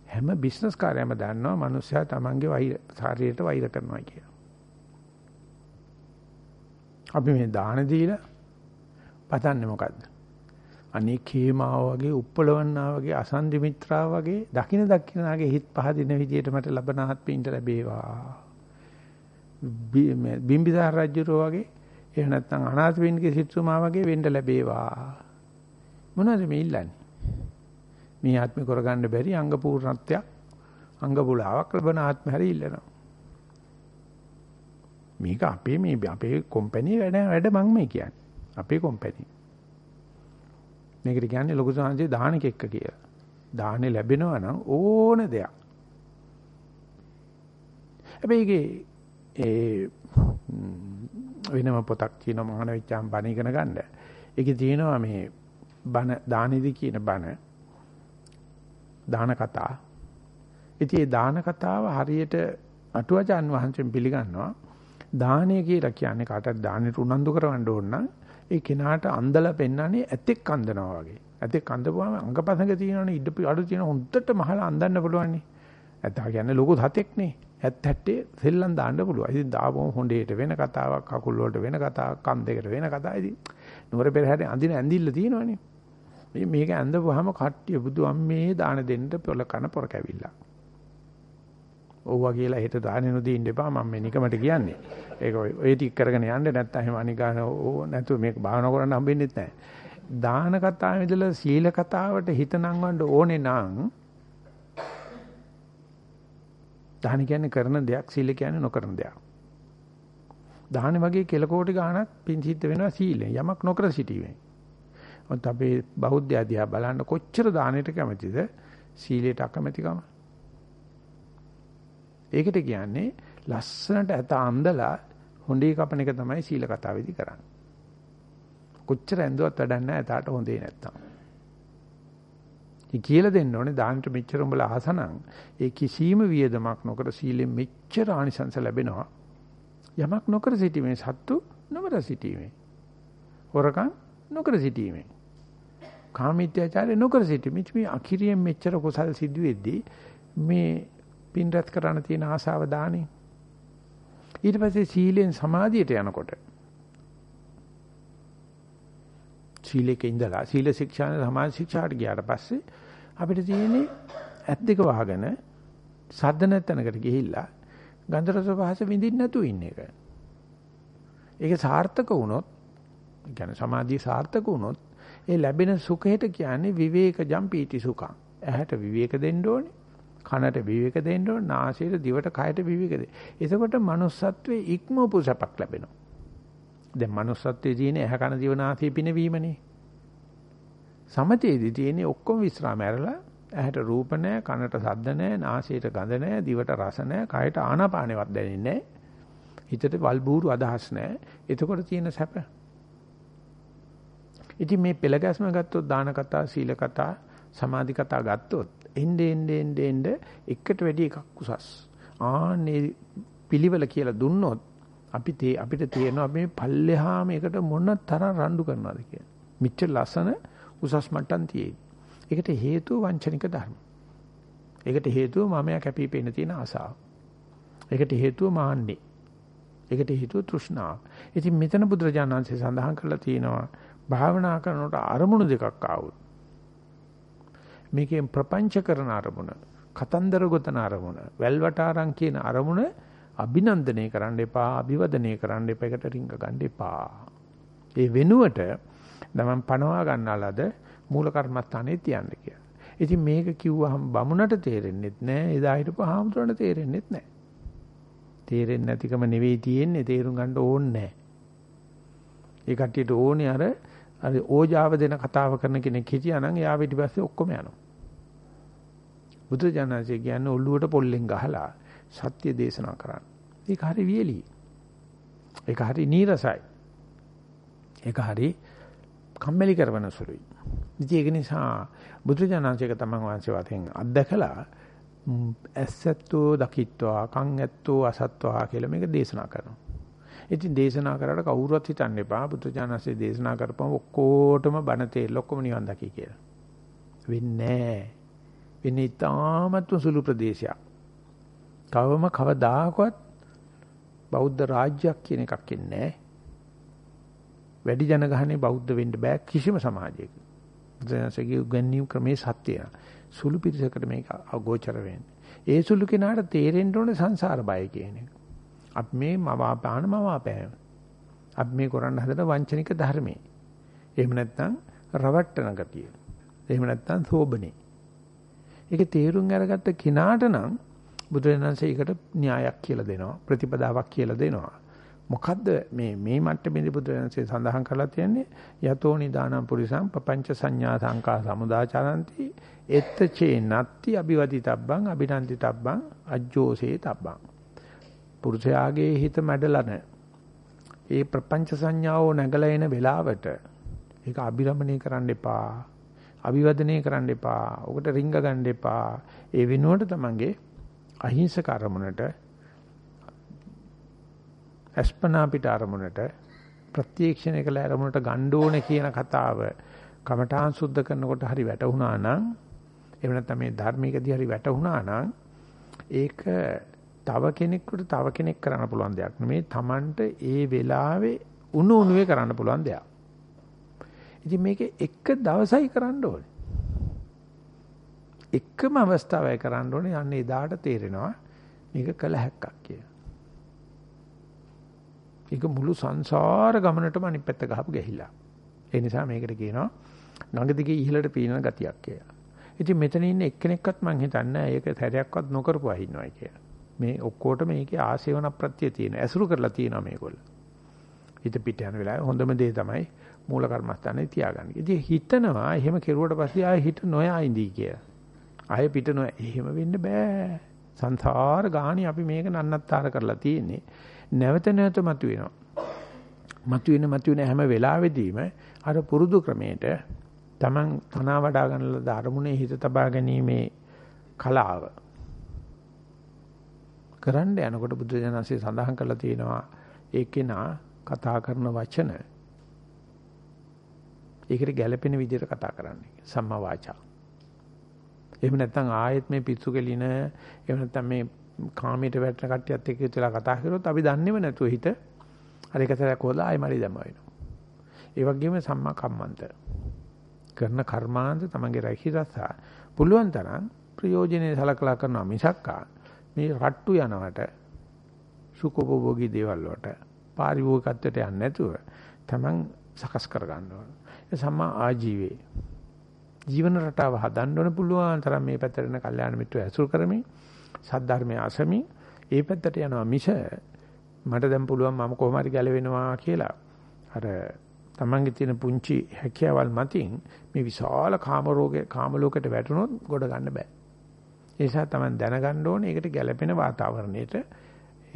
හැම බිස්නස් කාර්යයක්ම දන්නවා මිනිස්සයා තමන්ගේ වෛර ශාරීරියට වෛර කරනවා කියලා. අපි මේ දාන දීලා පතන්නේ මොකද්ද? අනේ කේමාව වගේ උප්පලවන්නා වගේ අසන්දි මිත්‍රා වගේ දකින දකිනාගේ හිත පහදින විදියට මට ලබන ආත්මින්ට ලැබේවා. බිම්බිසාර රජුරෝ වගේ එහෙම නැත්නම් අනාථ වෙන්නගේ සිතුමා වගේ වෙන්න ලැබේවා. මොනවද මේ ඉල්ලන්නේ? මේ ආත්මේ කරගන්න බැරි අංග පූර්ණත්වයක් අංග බුලාවක් ලැබන ආත්ම හැරි ඉල්ලනවා. මේක අපේ මේ අපේ කම්පැනි වැඩ වැඩ මං මේ කියන්නේ. අපේ කම්පැනි. මේකට කියන්නේ ලොකු සංහසේ දාන කෙක්ක කියලා. දාහනේ ලැබෙනවා නම් ඕන දෙයක්. හැබැයි ඒ වෙනම පොතක් තියෙනවා මහාන විචාම් බණ ඉගෙන ගන්න. ඒකේ තියෙනවා මේ බණ දානෙදි කියන බණ දාන කතා. ඉතින් මේ දාන කතාව හරියට අටුවචාන් වහන්සේන් පිළිගන්නවා. දානය කියලා කියන්නේ කාටවත් දානෙට උනන්දු කරවන්න ඕන නම් ඒ කෙනාට අන්දලා පෙන්නන්නේ ඇතෙක් අන්දනවා වගේ. ඇතෙක් අන්දපුවාම අංගපසංග තියෙනවනේ ඉඩ අඩු තියෙන හොඳට මහලා අන්දන්න පුළුවන් නේ. ඇත්තා කියන්නේ ලොකු හතෙක් නේ. ඇත්ත හැට්ටේ සෙල්ලම් දාන්න පුළුවන්. ඉතින් දාපුවම හොඬේට වෙන කතාවක්, කකුල් වලට වෙන කතාවක්, කන් දෙකට වෙන කතාවක්. ඉතින් නුවර පෙරහැරේ අඳින ඇඳිල්ල තියෙනවනේ. මේ මේක ඇඳපුවාම කට්ටිය බුදු අම්මේ දාන දෙන්න පොල කන පොර කැවිලා. ඕවා කියලා හෙට දාන්නේ නොදීන්න එපා මම මේ නිකමට කියන්නේ. ඒක ඔය ටික කරගෙන යන්න නැත්නම් එහෙම අනිගාන ඕ නැතුව මේක භාවනා කරන්න හම්බෙන්නේ නැහැ. දාන කතාවේ ඉඳලා සීල කතාවට හිත නංවන්න ඕනේ නම් දාන කියන්නේ කරන දෙයක් සීල කියන්නේ නොකරන දෙයක්. දාන වගේ කෙලකෝටි ගාණක් පින් සිද්ධ වෙනවා සීලෙන් යමක් නොකර සිටීමෙන්. මොකද අපේ බෞද්ධ ආධ්‍යා බලන්න කොච්චර දානෙට කැමතිද සීලයට අකමැතිකම. ඒකට කියන්නේ ලස්සනට ඇත අන්දලා හොඬේ කපන එක තමයි සීල කතාවේදී කරන්නේ. කොච්චර ඇඳුවත් වැඩක් නැහැ ඇතාට හොඳේ නැත්තම්. ඉතින් කියලා දෙන්න ඕනේ දානට මෙච්චර උඹලා ආසනම් ඒ කිසිම වියදමක් නොකර සීලෙන් මෙච්චර ආනිසංස ලැබෙනවා. යමක් නොකර සිටීමේ සත්තු නොකර සිටීමේ. හොරකම් නොකර සිටීමේ. කාමීත්‍යචාරය නොකර සිටීමේ මේ අකිරියෙන් මෙච්චර කුසල් සිදු වෙද්දී මේ පින් රැත් කරන්න තියෙන ආශාව දානේ. ඊට පස්සේ සීලෙන් සමාධියට යනකොට සීලේක ඉඳලා සීල ශික්ෂා සමාධි ශික්ෂාට ගියාට පස්සේ අපිට තියෙන්නේ ඇත් දෙක වහගෙන සද්ද නැතනකට ගිහිල්ලා ගන්ධ රස පහස විඳින්න නැතුව ඉන්න එක. ඒක සාර්ථක වුණොත් කියන්නේ සමාධිය සාර්ථක වුණොත් ඒ ලැබෙන සුඛයට කියන්නේ විවේකජම් පීති සුඛං. ඇහැට විවේක දෙන්න ඕනේ. කනට විවේක දෙන්න ඕනේ. නාසයට දිවට කයට විවේක දෙන්න. එතකොට manussත්වයේ ඉක්මවපු සැපක් ලැබෙනවා. දැන් manussත්වයේ තියෙන ඇහැ කන දිව නාසය පිනවීමනේ. සමතේදී තියෙන්නේ ඔක්කොම විස්රාම ඇරලා ඇහැට රූප නැහැ, කනට ශබ්ද නැහැ, නාසයට ගඳ නැහැ, දිවට රස නැහැ, කයට ආනාපානෙවත් දැනෙන්නේ නැහැ. හිතට වල්බూరు අදහස් නැහැ. එතකොට තියෙන සැප. ඉතින් මේ පෙළ ගැස්ම ගත්තොත් දාන කතා, සීල කතා, සමාධි කතා ගත්තොත් එnde ende ende ende එකට වැඩි එකක් උසස්. ආන්නේ පිළිවෙල කියලා දුන්නොත් අපි තේ අපිට තේරෙනවා මේ පල්ලෙහා මේකට මොන තරම් රණ්ඩු කරනවද කියලා. මිච්ඡ ලස්සන උසස් මට්ටම් තියෙයි. ඒකට හේතුව වංචනික ධර්ම. ඒකට හේතුව මමයා කැපිපෙන්න තියෙන ආසාව. ඒකට හේතුව මාන්නේ. ඒකට හේතුව තෘෂ්ණාව. ඉතින් මෙතන බුදුරජාණන් වහන්සේ සඳහන් කරලා තියෙනවා භාවනා කරනකොට අරමුණු දෙකක් ආවොත් මේකෙන් ප්‍රපංච කරන අරමුණ, කතන්දර ගොතන අරමුණ, වැල්වටාරම් කියන අරමුණ අභිනන්දනය කරන්න එපා, අභිවදනය කරන්න එපා, ඒකට රිංග ගන්න එපා. ඒ වෙනුවට තමන් පනවා ගන්නාලාද මූල කර්මස්ථානේ තියන්න කියලා. ඉතින් මේක කිව්වහම බමුණට තේරෙන්නෙත් නෑ, එදා හිටපු හාමුදුරන්ට තේරෙන්නෙත් නෑ. තේරෙන්නේ නැතිකම නෙවෙයි තියෙන්නේ, තේරුම් ගන්න ඕනේ නෑ. ඒ කට්ටියට ඕනේ අර අර ඕජාව දෙන කතාව කරන කෙනෙක් හිටියා නම් එයා පිටිපස්සේ ඔක්කොම යනවා. බුදු ජානසී කියන්නේ ඔළුවට පොල්ලෙන් ගහලා සත්‍ය දේශනා කරන්න. ඒක හරි වියලි. ඒක හරි නීරසයි. ඒක හරි කම්මැලි කරවන සුළුයි. ඉතින් ඒක නිසා බුදුජානනාංශයක තමන් වහන්සේ වතෙන් අත්දකලා ඇසැත්තෝ දකිත්වා කන් ඇත්තෝ අසත්වා කියලා මේක දේශනා කරනවා. ඉතින් දේශනා කරාට කවුරුවත් හිතන්න එපා බුදුජානනාංශයේ දේශනා කරපුවම ඔක්කොටම බණ තේරෙල ඔක්කොම නිවන් දකි කියලා. වෙන්නේ නැහැ. වෙන්නේ තාමත්ම සුළු ප්‍රදේශයක්. කවම කවදාකවත් බෞද්ධ රාජ්‍යයක් කියන එකක් ඉන්නේ නැහැ. වැඩි ජනගහනේ බෞද්ධ වෙන්න බෑ කිසිම සමාජයක. බුදුසසුගේ උගන්වීම් ක්‍රමේ සත්‍යය. සුළු පිරිසකට මේක අගෝචර වෙන්නේ. ඒ සුළු කෙනාට තේරෙන්න ඕනේ සංසාර බය කියන එක. අපි මේ මවාපාන මවාපෑම. අපි මේ කරන්න හදන වංචනික ධර්මයේ. එහෙම නැත්නම් රවට්ටන ගතිය. එහෙම නැත්නම් සෝබනේ. ඒක තේරුම් අරගත්ත කිනාට නම් බුදුරජාණන්සේ ඒකට න්‍යායක් කියලා දෙනවා ප්‍රතිපදාවක් කියලා දෙනවා. මොකද්ද මේ මේ මට්ටමේදී බුදුරජාණන්සේ සඳහන් කරලා තියන්නේ යතෝ නිදානම් පුරිසං පపంచ සංඥා සංකා සමුදාචරಂತಿ එත්ත චේ නත්ති අ비වදි තබ්බං අබිනන්දි තබ්බං අජ්ජෝසේ තබ්බං පුරුෂයාගේ හිත මැඩලන ඒ ප්‍රපංච සංඥාව නැගලා එන වෙලාවට ඒක අබිරමණය කරන්න එපා අභිවදනය කරන්න එපා. ඔකට රිංග ගන්න එපා. ඒ වෙනුවට තමන්ගේ අහිංසක අරමුණට අස්පනා පිට අරමුණට ප්‍රත්‍යක්ෂණය කළ අරමුණට ගන්න ඕනේ කියන කතාව කමඨාන් සුද්ධ කරනකොට හරි වැටුණා නම් එහෙම නැත්නම් මේ ධර්මයකදී හරි වැටුණා නම් ඒක තව කෙනෙකුට තව කෙනෙක් කරන්න පුළුවන් දෙයක් නෙමෙයි Tamanට ඒ වෙලාවේ උණු උණුවේ කරන්න පුළුවන් දෙයක්. ඉතින් මේක එක දවසයි කරන්න ඕනේ. එකම අවස්ථාවයි කරන්න ඕනේ. යන්නේ එදාට තේරෙනවා මේක කළ හැක්කක් කියලා. ඒක මුළු සංසාර ගමනටම අනිත් පැත්ත ගහපු ගැහිලා. ඒ නිසා මේකට කියනවා ගඟ දිගේ ඉහළට පීනන ගතියක් කියලා. ඉතින් මෙතන ඉන්න එක්කෙනෙක්වත් මං හිතන්නේ ඒක සැරයක්වත් නොකරපුවා ඉන්නවා කියලා. මේ ඔක්කොට මේකේ ආසේවන ප්‍රත්‍ය තියෙන. ඇසුරු කරලා තියෙනවා මේගොල්ල. හිත පිට යන වෙලාවේ හොඳම දේ තමයි මූල කර්මස්ථානේ තියාගන්න. ඉතින් හිතනවා එහෙම කෙරුවට පස්සේ ආයෙ හිත නොයා ඉඳී කියලා. ආයෙ පිට නොයා. එහෙම වෙන්න බෑ. සංසාර ගාණි අපි මේක නන්නත්තර කරලා තියෙන්නේ. නැවත නැවත මතුවෙනවා. මතුවෙන මතුවෙන හැම වෙලාවෙදීම අර පුරුදු ක්‍රමයට Taman තනවා වඩා ගන්න ලද අරමුණේ හිත තබා ගැනීමේ කලාව කරන්න යනකොට බුදු දනන්සේ සඳහන් කරලා තියෙනවා ඒකේනා කතා කරන වචන ඒකට ගැළපෙන විදිහට කතා කරන්නේ සම්මා වාචා. එහෙම නැත්නම් ආයෙත් මේ පිස්සු කෙලින එහෙම නැත්නම් මේ කාමයට වැටෙන කට්ටියත් එක්ක ඉතලා කතා කරොත් අපි දන්නේම නැතුව හිත හරි එකතරක් හොදලා ආයෙ මරි දැම්ම වෙනවා. ඒ වගේම සම්මා කම්මන්ත කරන කර්මාන්ත තමන්ගේ රැකිරසා පුළුවන් තරම් ප්‍රයෝජනේ සලකලා කරනවා මිසක්කා මේ රට්ටු යනවට සුකොබෝගී දේවල් වලට පාරිභෝගිකත්වයට යන්නේ නැතුව තමන් සකස් කර ගන්න ඕන. ඒ සම්මා ආජීවයේ ජීවන රටාව හදන්න ඕන පුළුවන් තරම් මේ පැත්තට යන කල්යාණ මිත්‍රය ඇසුරු කරමින් සද්ධර්මයේ අසමින් ඒ පැත්තට යනවා මිස මට දැන් පුළුවන් මම කොහොම හරි ගැලවෙනවා කියලා අර තමන්ගේ තියෙන පුංචි හැකියාවල් මතින් මේ විශාල කාම රෝගේ කාම ලෝකයට වැටුනොත් ගොඩ ගන්න බෑ. ඒ නිසා තමන් දැනගන්න ඕනේ ඒකට ගැළපෙන වාතාවරණයට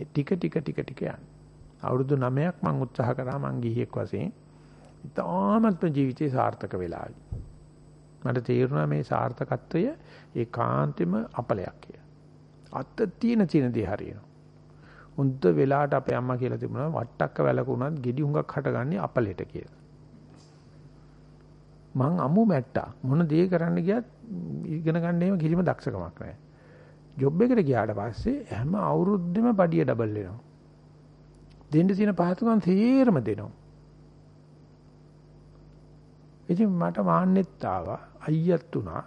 ටික ටික ටික ටික යන්න. අවුරුදු 9ක් මම උත්සාහ කරා මං ගිහියෙක් වශයෙන්. ඉතාමත්ම ජීවිතේ සාර්ථක වෙලා. මට තේරුණා මේ සාර්ථකත්වය ඒකාන්තෙම අපලයක් කියලා. අත්ත තියෙන තියෙන දේ හරියනවා. හොඳ වෙලාවට අපේ අම්මා කියලා තිබුණා වට්ටක්ක වැලකුණත් ගෙඩි හුඟක් හටගන්නේ අපලෙට කියලා. මං අමු මැට්ටා මොන දේ කරන්න ගියත් ඉගෙන ගන්න එහෙම කිසිම දක්ෂකමක් නැහැ. ජොබ් එකට ගියාට පස්සේ හැම අවුරුද්දෙම පඩිය ඩබල් වෙනවා. දෙන්න තියෙන පහසුකම් තේරම දෙනවා. ඉතින් මට මාන්නෙත් ආවා අයියත් උනා.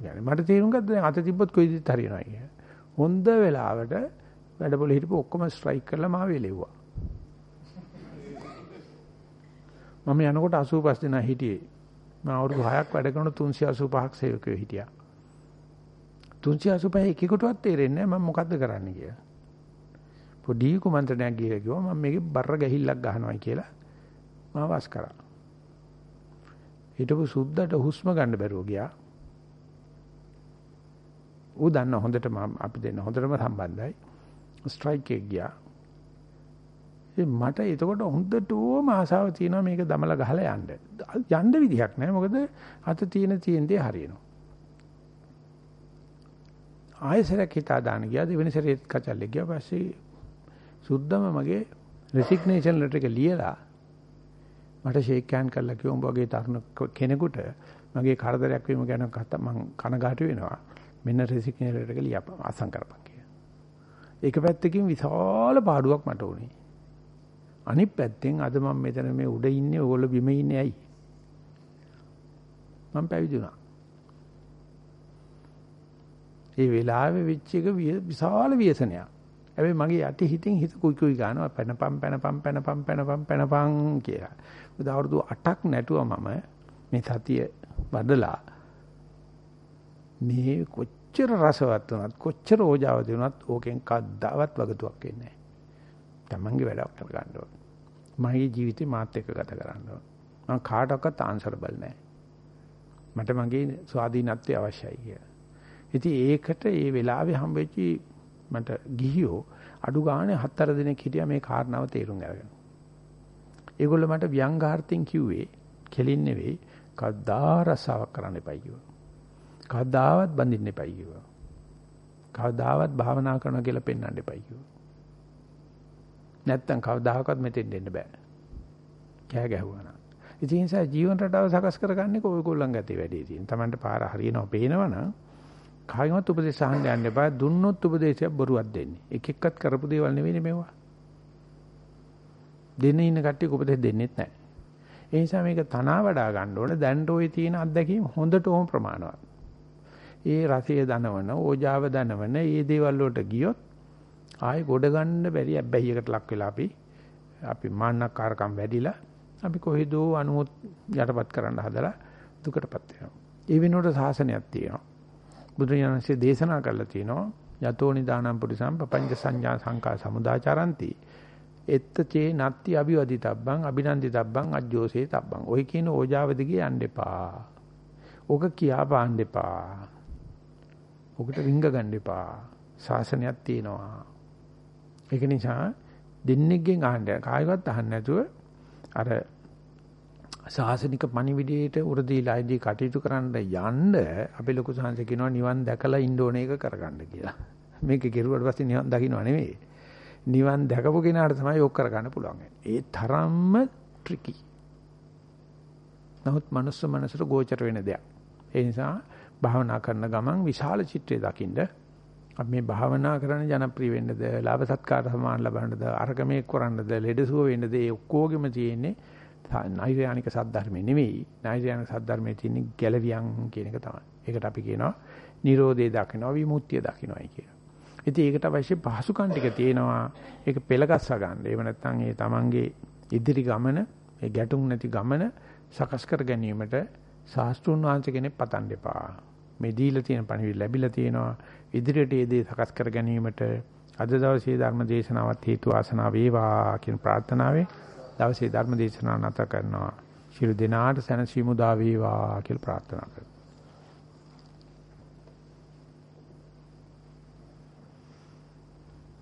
يعني මට තේරුම් ගත්තා දැන් අත තිබ්බොත් කොයිදෙත් හරියනවා කියලා. හොඳ වෙලාවට වැඩපොළ හිටපු ඔක්කොම ස්ට්‍රයික් කරලා මාව එලෙව්වා. මම යනකොට 85 දෙනා හිටියේ. මම අවුරුදු 6ක් වැඩ කරන 385ක් සේවකයෝ හිටියා. 385 එකෙකුටවත් තේරෙන්නේ නැහැ මම මොකද්ද කරන්න කියලා. පොඩි කුමන්ත්‍රණයක් ගිහලා කිව්වා මම මේකේ බර ගැහිල්ලක් ගහනවායි කියලා මම වස් කරා. හිටපු සුද්දට හුස්ම ගන්න බැරුව ගියා. ඌ දන්න හොඳට අපි දෙන්න හොඳටම සම්බන්ධයි. ස්ට්‍රයික් එක ගියා. ඒ මට එතකොට හොඳටම ආසාව තියෙනවා මේක දමලා ගහලා යන්න. යන්න විදිහක් නැහැ. මොකද අත තියෙන තියෙන දේ හරියනවා. ආයෙසරක් හිතා දාන ගියා දෙවෙනි සැරේත් කචල්ලේ ගියා පස්සේ සුද්දම මගේ රෙසිග්නේෂන් ලෙටර් එක ලියලා මට ෂේක් හෑන්ඩ් කරලා කිව්වා උඹ වගේ තරුණ කෙනෙකුට මගේ කරදරයක් වීම ගැන මම කනගාටු වෙනවා. මෙන්න රෙසිග්නේෂන් ලෙටර් එක ලියපන් අසං කරපන් කියලා. ඒක පැත්තකින් විශාල පාඩුවක් මට උනේ. අනිත් පැත්තෙන් අද මම මෙතන මේ උඩ ඉන්නේ ඕගොල්ලෝ බිම ඉන්නේ ඇයි? මම පැවිදි වුණා. ඒ වෙලාවේ වෙච්ච එක විශාල ව්‍යසනයක්. හැබැයි මගේ යටි හිතෙන් හිත කුයි කුයි ගන්නවා පැනපම් පැනපම් පැනපම් පැනපම් පැනපම් කියලා. උදා අවුරුදු 8ක් නැටුවා මම මේ සතිය වඩලා මේ කොච්චර රසවත් වුණත් කොච්චර ඕජාවද වුණත් ඕකෙන් කද්දාවත් වගතුවක් වෙන්නේ නැහැ. තමන්ගේ වැඩක් කරගන්න ඕන. මගේ ජීවිතේ මාත් එක්ක ගත කරන්න ඕන. මම කාටවත් ආන්සරබල් නැහැ. මට මගේ ස්වාධීනත්වය අවශ්‍යයි කියලා. ඉතින් ඒකට ඒ වෙලාවේ හම්බෙච්චි මට ගිහියෝ අඩු ගානේ හතර දිනක් හිටියා මේ කාරණාව තේරුම් අරගෙන. ඒගොල්ලෝ මට ව්‍යංගාර්ථයෙන් කිව්වේ කෙලින් නෙවෙයි කද්දා රසාවක් කරන්න එපයි කිව්වා. කවදාවත් බඳින්න එපයි කිව්වා. කවදාවත් භාවනා කරනවා කියලා පෙන්වන්න එපයි කිව්වා. නැත්තම් කවදාකවත් මෙතෙන් දෙන්න බෑ. කෑ ගැහුවා නම්. ඉතින් ඒ නිසා ජීවන රටාව සකස් කරගන්නේ කොයිගොල්ලන් ගතේ වැඩේ තියෙන. Tamanට පාර හරියනවා පේනවනම් කාගෙවත් උපදේශ අහන්න යන්න එපා. දුන්නොත් උපදේශයක් බොරුවක් දෙන්නේ. එක එක්කත් කරපු දේවල් නෙවෙයි මේවා. දෙන්න ඉන්න කට්ටිය උපදේශ දෙන්නෙත් නැහැ. ඒ නිසා මේක තනවා වඩා ගන්න ඕනේ. දැන් ඔය තියෙන අත්දැකීම් හොඳට ඕම ප්‍රමාණවත්. ඒ රසය දනවන, ඕජාව දනවන, මේ දේවල් වලට ගියොත් ආයෙ ගොඩ ගන්න බැරි අබ්බැහියකට ලක් වෙලා අපි අපි මාන්නකාරකම් වැඩිලා අපි කොහෙදෝ අනුමුත් යටපත් කරන්න හදලා දුකටපත් වෙනවා. ඒ වෙනුවට සාසනයක් තියෙනවා. බුදුරජාණන්සේ දේශනා කළා තියෙනවා යතෝ නිදානම් පුරිසම් පపంచ සංඥා සංකා සමුදාචරಂತಿ එත්ත චේ නත්ති අභිවදිතබ්බං අභිනන්දිතබ්බං අජ්ජෝසේ තබ්බං. ඔයි කියන ඕජාවදිගේ යන්න එපා. ඕක කියා පාන්න එපා. ඔකට රිංග ගන්න එපා. සාසනයක් තියෙනවා. ඒක නිසා දෙන්නෙක්ගෙන් අහන්න කායවත් අහන්න නැතුව අර සාසනික පණිවිඩයේට උරදීලායිදී කටයුතු කරන්න යන්න අපි ලොකු සංහස කියනවා නිවන් දැකලා ඉන්න ඕන එක කරගන්න කියලා. මේක කෙරුවට පස්සේ නිවන් දකින්න නෙවෙයි. නිවන් දැකපු කෙනාට තමයි යොක් කරගන්න පුළුවන්. ඒ තරම්ම ට්‍රිකි. නමුත් මනුස්ස මනසට ගෝචර වෙන දෙයක්. ඒ නිසා භාවනා කරන ගමන් විශාල චිත්‍රය දකින්න අපි මේ භාවනා කරන ජනප්‍රිය වෙන්නද, ලාභ සත්කාර සමාන ලබන්නද, අරගමේ කරන්නද, ලෙඩසුව වෙන්නද, ඒ ඔක්කොගෙම තියෙන්නේ නෛර්යානික සද්ධර්මේ නෙවෙයි. නෛර්යානික සද්ධර්මේ තියෙන ගැලවියන් කියන එක තමයි. ඒකට අපි කියනවා Nirodhe දකින්නවා විමුක්තිය දකින්නයි කියලා. ඉතින් ඒකට අවශ්‍ය පහසුකම් ටික තියෙනවා. ඒක පෙළගස්ස ගන්න. එහෙම නැත්නම් ඒ තමන්ගේ ඉදිරි ගමන මේ ගැටුම් නැති ගමන සකස් කර ගැනීමට ශාස්ත්‍රුන් වහන්සේ කෙනෙක් පතන් දෙපා. මේ දීලා තියෙන පණිවිඩ ලැබිලා තියෙනවා. ඉදිරියට ඒ දේ සකස් කර ගැනීමට අද දවසේ ධර්ම දේශනාවත් හේතු ආසනාව වේවා කියන ප්‍රාර්ථනාවෙන් දවසේ ධර්ම දේශනාව නැත කරනවා. ශිරු දිනාට සැනසීම උදා වේවා කියලා ප්‍රාර්ථනා කරනවා.